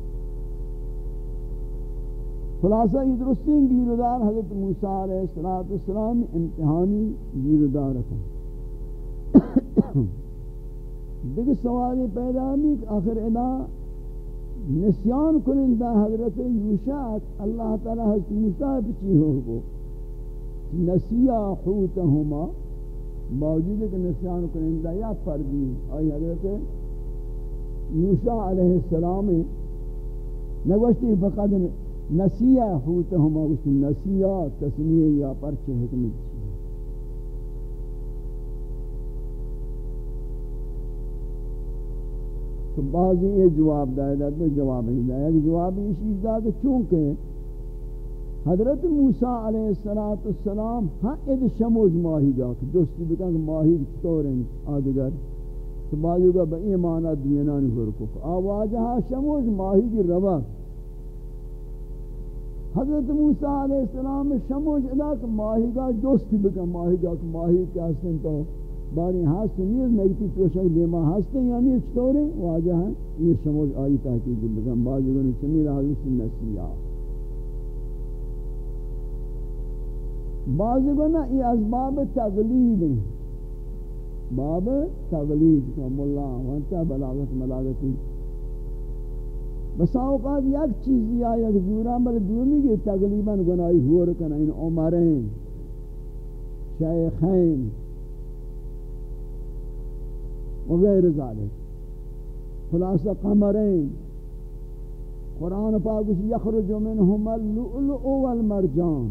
خلاصہ یہ درستین گیردار حضرت موسیٰ علیہ السلام امتحانی گیردار تھا دیکھ سوالی پیدا بھی کہ آخر ادا نسیان کنندہ حضرت یوشات اللہ تعالی حضرت موسیٰ پچی ہو کو نسیہ حوتہما موجود ہے کہ نسیان کنندہ یا پردی آئی حضرت یوشا علیہ السلام نگوشتی فقط نسیہ حوتہما اس نسیہ تسمیہ یا پرچہ حکمت تو بعضی یہ جواب دائے دا تو جواب نہیں دائے ایک جواب یہ چیز دا کہ چونکہ حضرت موسیٰ علیہ السلام ہاں اد شموج ماہی گا کہ دوستی بکن کہ ماہی چطور ہیں آدھگر؟ تو بعضی گا با ایمانہ دینانی گرکو آواجہ شموج ماہی کی روا حضرت موسیٰ علیہ السلام شموج ادا کہ ماہی گا دوستی بکن، ماہی گا کہ ماہی کیا سن تو باری ہاست نیز نگتی توشک دیما ہستے یعنی چطور واجہ ہیں؟ یہ شموج آئی تحقیق بکن، بعضی گا چمیر حضرت نسیہ بعض گنا یہ اسباب تغلیب ہیں۔ باب تغلیب کا مولا وانتا بلاغت ملاغتی بس اوقات یک چیزی یا یک زورا بل دومی کی تغلیباً گناہی ہو رکنا ان عمرین شیخین وغیر ذالک خلاصہ قمرین. قرآن پاک یخرج منہم اللؤلؤ والمرجان.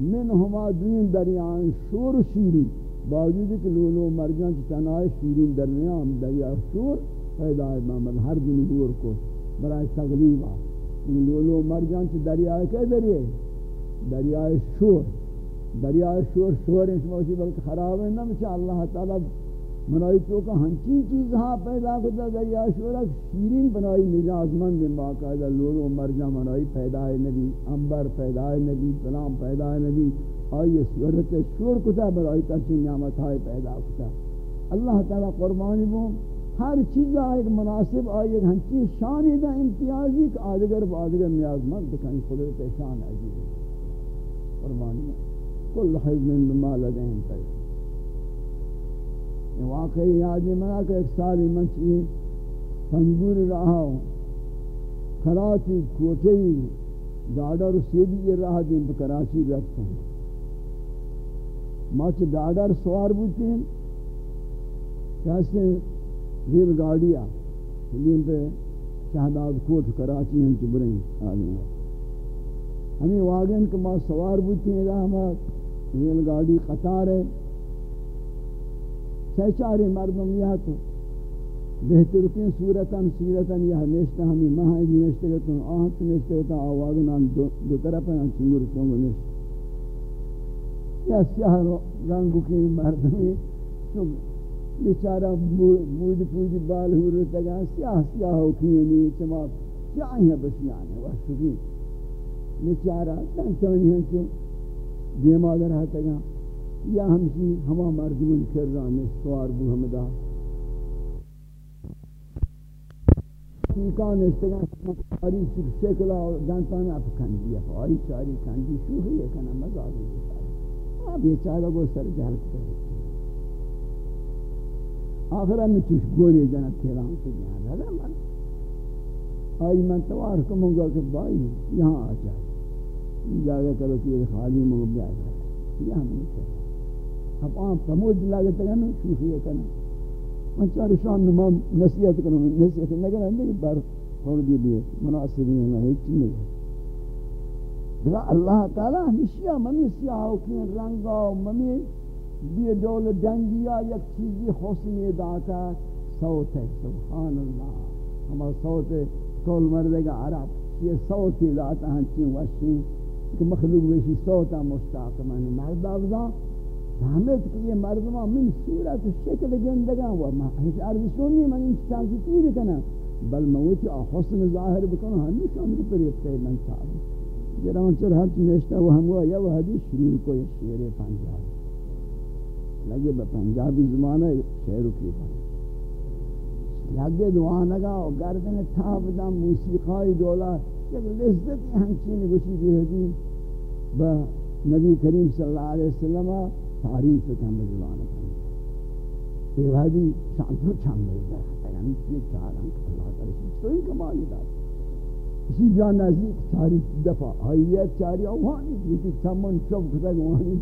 منہما دین دریان شور شیری باوجود کہ لولو مرجان کی تنائے شیرین دریان دریا شور، پیدا ہے محمد ہر دن دور کو برای تغلیبہ یعنی لولو مرجان کی دریا کے دریئے دریا شور. دریا شور شور اس موسی بلکہ خراب ہے نہ اللہ تعالی منائی تو ہنچی چیز ہاں پیدا کتا دریا شورک شیرین بنائی نجاز مند باقاعدہ لولو مرجع منائی پیدا نبی. امبر پیدا نبی. سلام پیدا نبی. آئی صورت شور کتا بنائی تچی نعمت آئی پیدا کتا. اللہ تعالی قربانی بو ہر چیز ایک مناسب آئی ایک ہنچی شانی دا امتیازی کہ آدگر با آدگر نیاز مند کہیں خدرت شان عجیب قربانی۔ کل حضن بما لدہم پیدا واقعی یادی منا کہ ایک سالی منچی پنگور رہا ہوں۔ کراچی کوٹی ڈاڈر سیدی یہ راہ دیں کراچی رکھتا ہوں ماچ ڈاڈر سوار بوتے ہیں۔ کیسے ریل گاڑیا لین پہ شہداد کوٹ، کراچی ہم چبریں آگے۔ ہمیں واگن کہ ماں سوار بوتے ہیں، راہ ہمارا ریل گاڑی قطار ہے۔ سہ چارے مردم یہ تو بہتر کن صورتاً، سیرتاً یہ نشتہ ہمیں مہاں جی نشتہ گتا ہوں آہاں تو نشتہ گتا آواز نام دو طرف ہیں چنگر سونگ نشتہ۔ یا سیاہ رنگو کی مردم یہ بیچارہ بود پود بال ہو رہتا گا سیاہ سیاہ ہو کینی چما سیاہ ہیں بسیانے وحشوکی بیچارہ تن تنچانی ہیں چو دیما در ہتا ہاں گا یا ہمشی ہما مردمون کر رہا میں سوار بو ہمدا. امکان استگان ساری شکلا جانتانا اپ کندی ہے آئی چاری کندی شوہی ہے کنا مزادی ہے آب یہ گو سر جہل کرے. آخرہ میں چوش گوری جانا تیران سے جہاں رہا من آئی من توار کمونگا کہ بائی یہاں آ جائے جاگہ کرو کہ یہ خالی مگو بیائی ہے یہاں نہیں کرے اب آن پمود لاگتا ہے نا شوخی ہے کنا من چار شان نما نصیحت کنم نصیحت نگرم نہیں بر خور دی بھی مناسب نہیں ہے، ہیچ نہیں بلا اللہ تعالی ہمیشہ ممی سیاہو کی رنگا ممی بی دول دنگیا یک چیزی حسنی داتا صوت ہے سبحان اللہ ہمارا صوت کول مردگا عرب یہ صوتی داتا ہنچین وشین کہ مخلوق ویشی صوتا مستاق من مرد افضان فهمت کہ یہ مردمہ من صورت شکل گندگا ہوا ما ہیچ عرض سنی من ان چانسی تیر کنا بل موتی حسن ظاہر بکنو ہمیشہ ہمیں پر یکتے من صاحب جران چر حد نشتا وہ ہم ہوا یا وہ حدیث شریر کو یہ شیر پنجاب لگے با پنجابی زمانہ شیرو کی بان لگے دوانگا و گردن تاب دا موسیقای دولا، یک لذت ہنچین گوشی بھی حدیث با نبی کریم صلی اللہ علیہ وسلم تعریف کن بزبان کن۔ یہ وحدی شانتو چند لے جائے یعنی یہ چاران کہ اللہ تعالی تو ہی کمالی داد اسی جان نزدیک چاری دفعہ، آئیت چاری آوانی دیتی چمن چوب کتا گوانی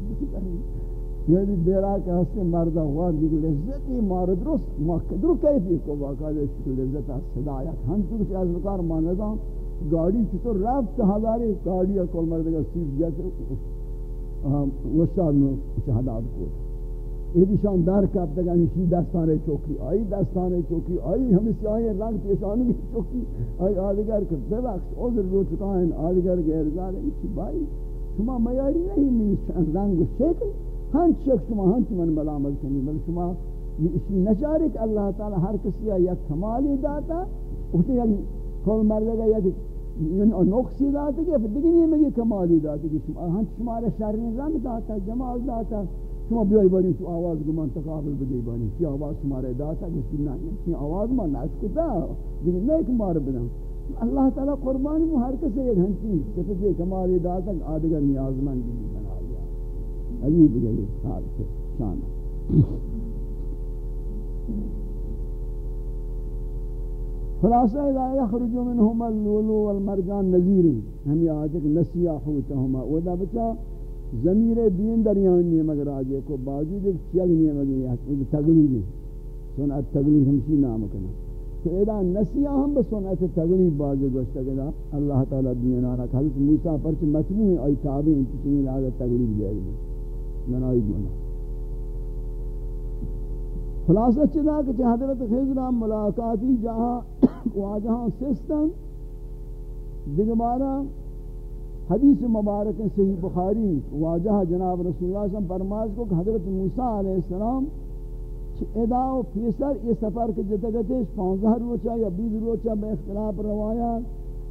یعنی یہ بھی بیرا کہ ہستے مردہ ہوا دیکھ لذتی مار درست مقدر کیفی کو واقع دے شکل لذت صدایا ہم تو کچھ از بکار ماندام گاڑی چطور رفت ہزاری گاڑی کل مردگا سیف جات استاد میں شہادات کو یہ شان دار کب تک ہمشی دستان چوکی آئی دستان چوکی آئی ہمشی آئی رنگ پیشانی کی چوکی آئی آدھگر کر بے وقت عذر رو چکا ہے آدھگر غیر زادہ اچھی بائی شما میاری نہیں من رنگ و شکل. ہنچ شک شما، ہنچ من ملامت کنی بل شما یہ اسی نچاری کہ اللہ تعالی ہر کسی یک کمالی داتا اسی یک کل مردگا یک نقصی داتا کہ دیکھ نہیں مگی کمالی داتا کہ شما، ہنچ شما شرین رنگ داتا، جمال داتا، شما بیای باری تو آواز گمان تقابل بدی باری کی آواز شماره داتا گوشتی نه کی آواز ما ناس کتا، دیگه نه که مار بدم. اللہ تعالی قربانی مو ہر کسے ایک ہنچی، کسی کمال داتا، آدگر نیازمند بھی بنا عجیب گئی حال سے شان خلاصہ اذا يخرج منهما اللؤلؤ والمرجان نذيرين ہم یہ آج ایک نسیہ ہوتا ودا بچا ضمیر دین دریان نہیں مگر آجے کو باوجود ایک چیل نہیں مگر تغلیب ہے۔ سنت تغلیب ہمشی نام کنا تو ایدہ نسیہ ہم بسنت تغلیب بازے گوشتا کنا اللہ تعالیٰ دین آنا حضرت موسیٰ پرچ مطموع ہے، آئی تابعین تسمی لہذا تغلیب جائے گی۔ منائی گونا خلاصہ چدا کہ حضرت خضرہ ملاقاتی جہاں واجہاں سستن دگمارا حدیث مبارک صحیح بخاری واجہ جناب رسول اللہ صلی اللہ علیہ وسلم فرمائش کو کہ حضرت موسیٰ علیہ السلام ادا و پیسر یہ سفر کے جتگتے پانزہ روچہ یا بیس روچہ بے اختلاف روایات،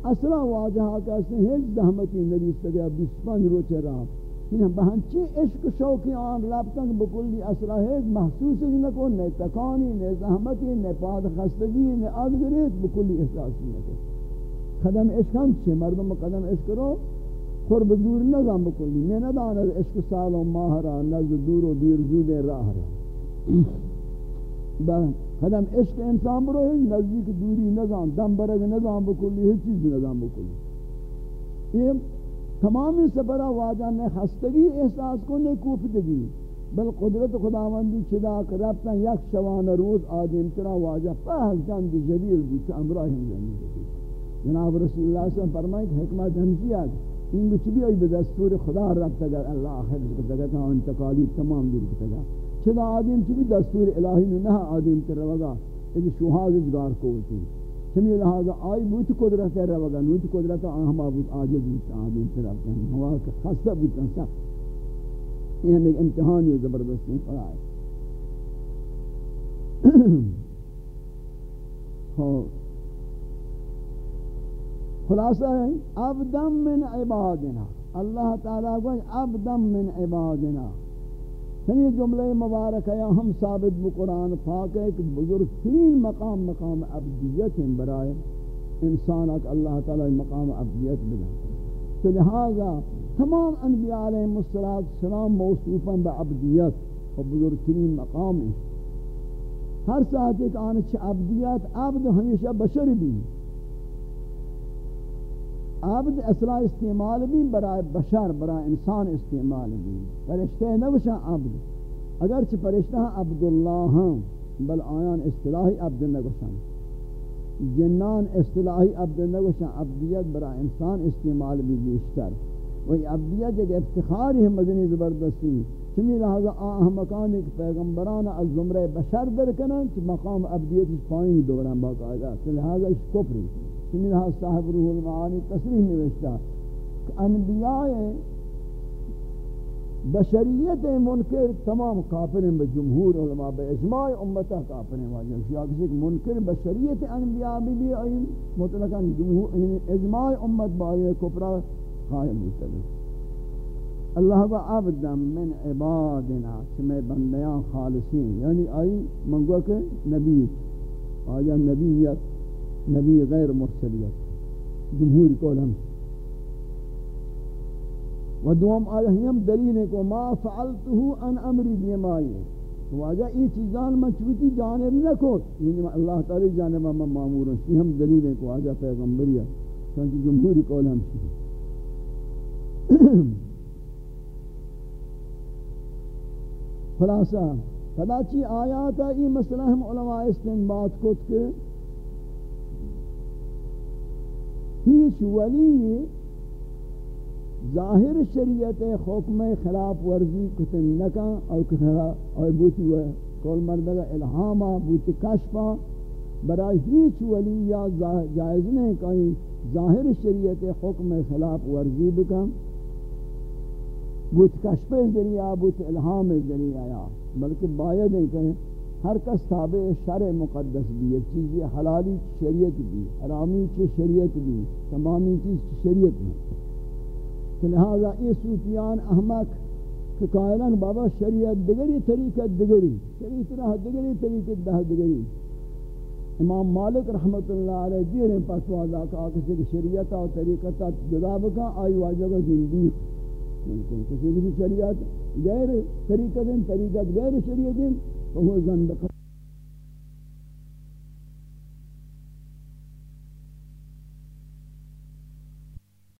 اصلا واجہ کہتے ہیں ہیچ دہمتی نبی صلی سگیا بیس پانچ روچہ رہا۔ انہیں بہنچی عشق شوقی آن رابطنگ بکلی اصلا ہیچ محسوس نکو نئے تکانی نئے زحمتی نئے پاد خستگی نئے آدگریت بکلی احساس نکو قدم عشق ہم چھے مردم قدم عشق رو قرب دور نظام بکلی میں نہ دانا عشق سال و ماہ را نزد دور و دیر زود راہ را قدم عشق انسان برو ہے نزدیک دوری نظام دم برگ نظام بکلی ہے چیز نظام بکلی یہ تمامی سفرہ واجہ نے خستگی احساس کو نے کوفتگی، بل قدرت خداوندی چدا کہ ربتا یک شوان روز آدم ترا واجہ پہل جند جبیر بود امراہم جند جناب رسول اللہ صلی اللہ علیہ وسلم فرمائے کہ حکمت ہمشی آج؟ این بچ بھی ای دستور خدا رب تگا اللہ آخر بکتا تگا تا انتقالی تمام دور تگا چدا آدم چ بھی دستور الہی نہ آدم تر وگا ایک شوہاز گار کو تو سمی لہذا آئی بوت قدرت ہے روگا نوت قدرت ہم ابو عاجز بوت آدم تر اب ہوا کہ خاصہ بوت سا یہ ایک امتحان ہے زبردست ہے خلاصہ ہے ابدم من عبادنا اللہ تعالیٰ کو ابدم من عبادنا سنی جملہ مبارک ہے ہم ثابت بقرآن پاک ہے کہ بزرگ ترین مقام مقام عبدیت ہیں برائے انسان اک اللہ تعالیٰ مقام عبدیت بنا تو لہذا تمام انبیاء علیہ السلام موصوفاً با عبدیت و بزرگ ترین مقام ہیں۔ ہر ساتھ ایک آنچ عبدیت، عبد ہمیشہ بشر بھی عبد اصلا استعمال بھی برائے بشر برائے انسان استعمال بھی فرشتے نوشا عبد. اگرچہ فرشتہ عبداللہ ہاں بل آیان اصطلاحی عبد نگوشن جنان اصطلاحی عبد نگوشن عبدیت برائے انسان استعمال بھی بیشتر. وہی عبدیت ایک افتخار ہے، مدنی زبردستی. چمی لہذا آہ مکان ایک پیغمبران از زمرہ بشر درکنن چی مقام عبدیت اس پائیں دوران باقاعدہ لہذا اس کفری. سمیدہ صاحب روح المعانی تصریح نوشتا کہ انبیاء بشریت منکر تمام کافر ہیں بجمہور علماء بے اجماع امتہ کافر ہیں واجہ یا کسی منکر بشریت انبیاء بھی بھی آئی مطلقاً جمہور یعنی اجماع امت بائی کفرہ قائم مستقل اللہ با عبدا من عبادنا چمیں بندیاں خالصین یعنی آئی منگو کہ نبی آجا نبیت نبی غیر مرسلیت. جمہور قول ہم و دوم آلہیم دلیل ہے کہ ما فعلتہو ان امری دیمائی تو واجہ یہ چیزان من چوتی جانب نہ کو یعنی اللہ تعالی جانب من معمور ہیں ہم دلیل ہے کہ واجہ پیغمبری چونکہ جمہوری قول ہم سی خلاصہ فلا چی آیات ہے یہ مسئلہ ہم علماء استنباد کو کہ ہیچ ولی ظاہر شریعت حکم خلاف ورزی کتن نکا اور کتنا اور بوتی وہ کول مردگا الہاما بوتی کشفا برای ہیچ ولی یا جائز نہیں کہیں ظاہر شریعت حکم خلاف ورزی بکم۔ بوت کشف ذریعہ، بوت الہام ذریعہ یا بلکہ باید نہیں کہیں ہر کس تابع شرع مقدس بھی ایک چیز یہ حلالی شریعت بھی، حرامی چی شریعت بھی، تمامی چیز شریعت بھی۔ تو لہذا یہ صوفیان احمق کہ قائلان بابا شریعت دگری، طریقت دگری شریعت راہ دگری، طریقت دہ دگری۔ امام مالک رحمت اللہ علیہ دیریں پسوادا کہا کہ شریعت و طریقت جدا بکا، آئی واجہ کا زندگی۔ یعنی کسی بھی شریعت غیر طریقت طریقت غیر شریعت وہ زندقت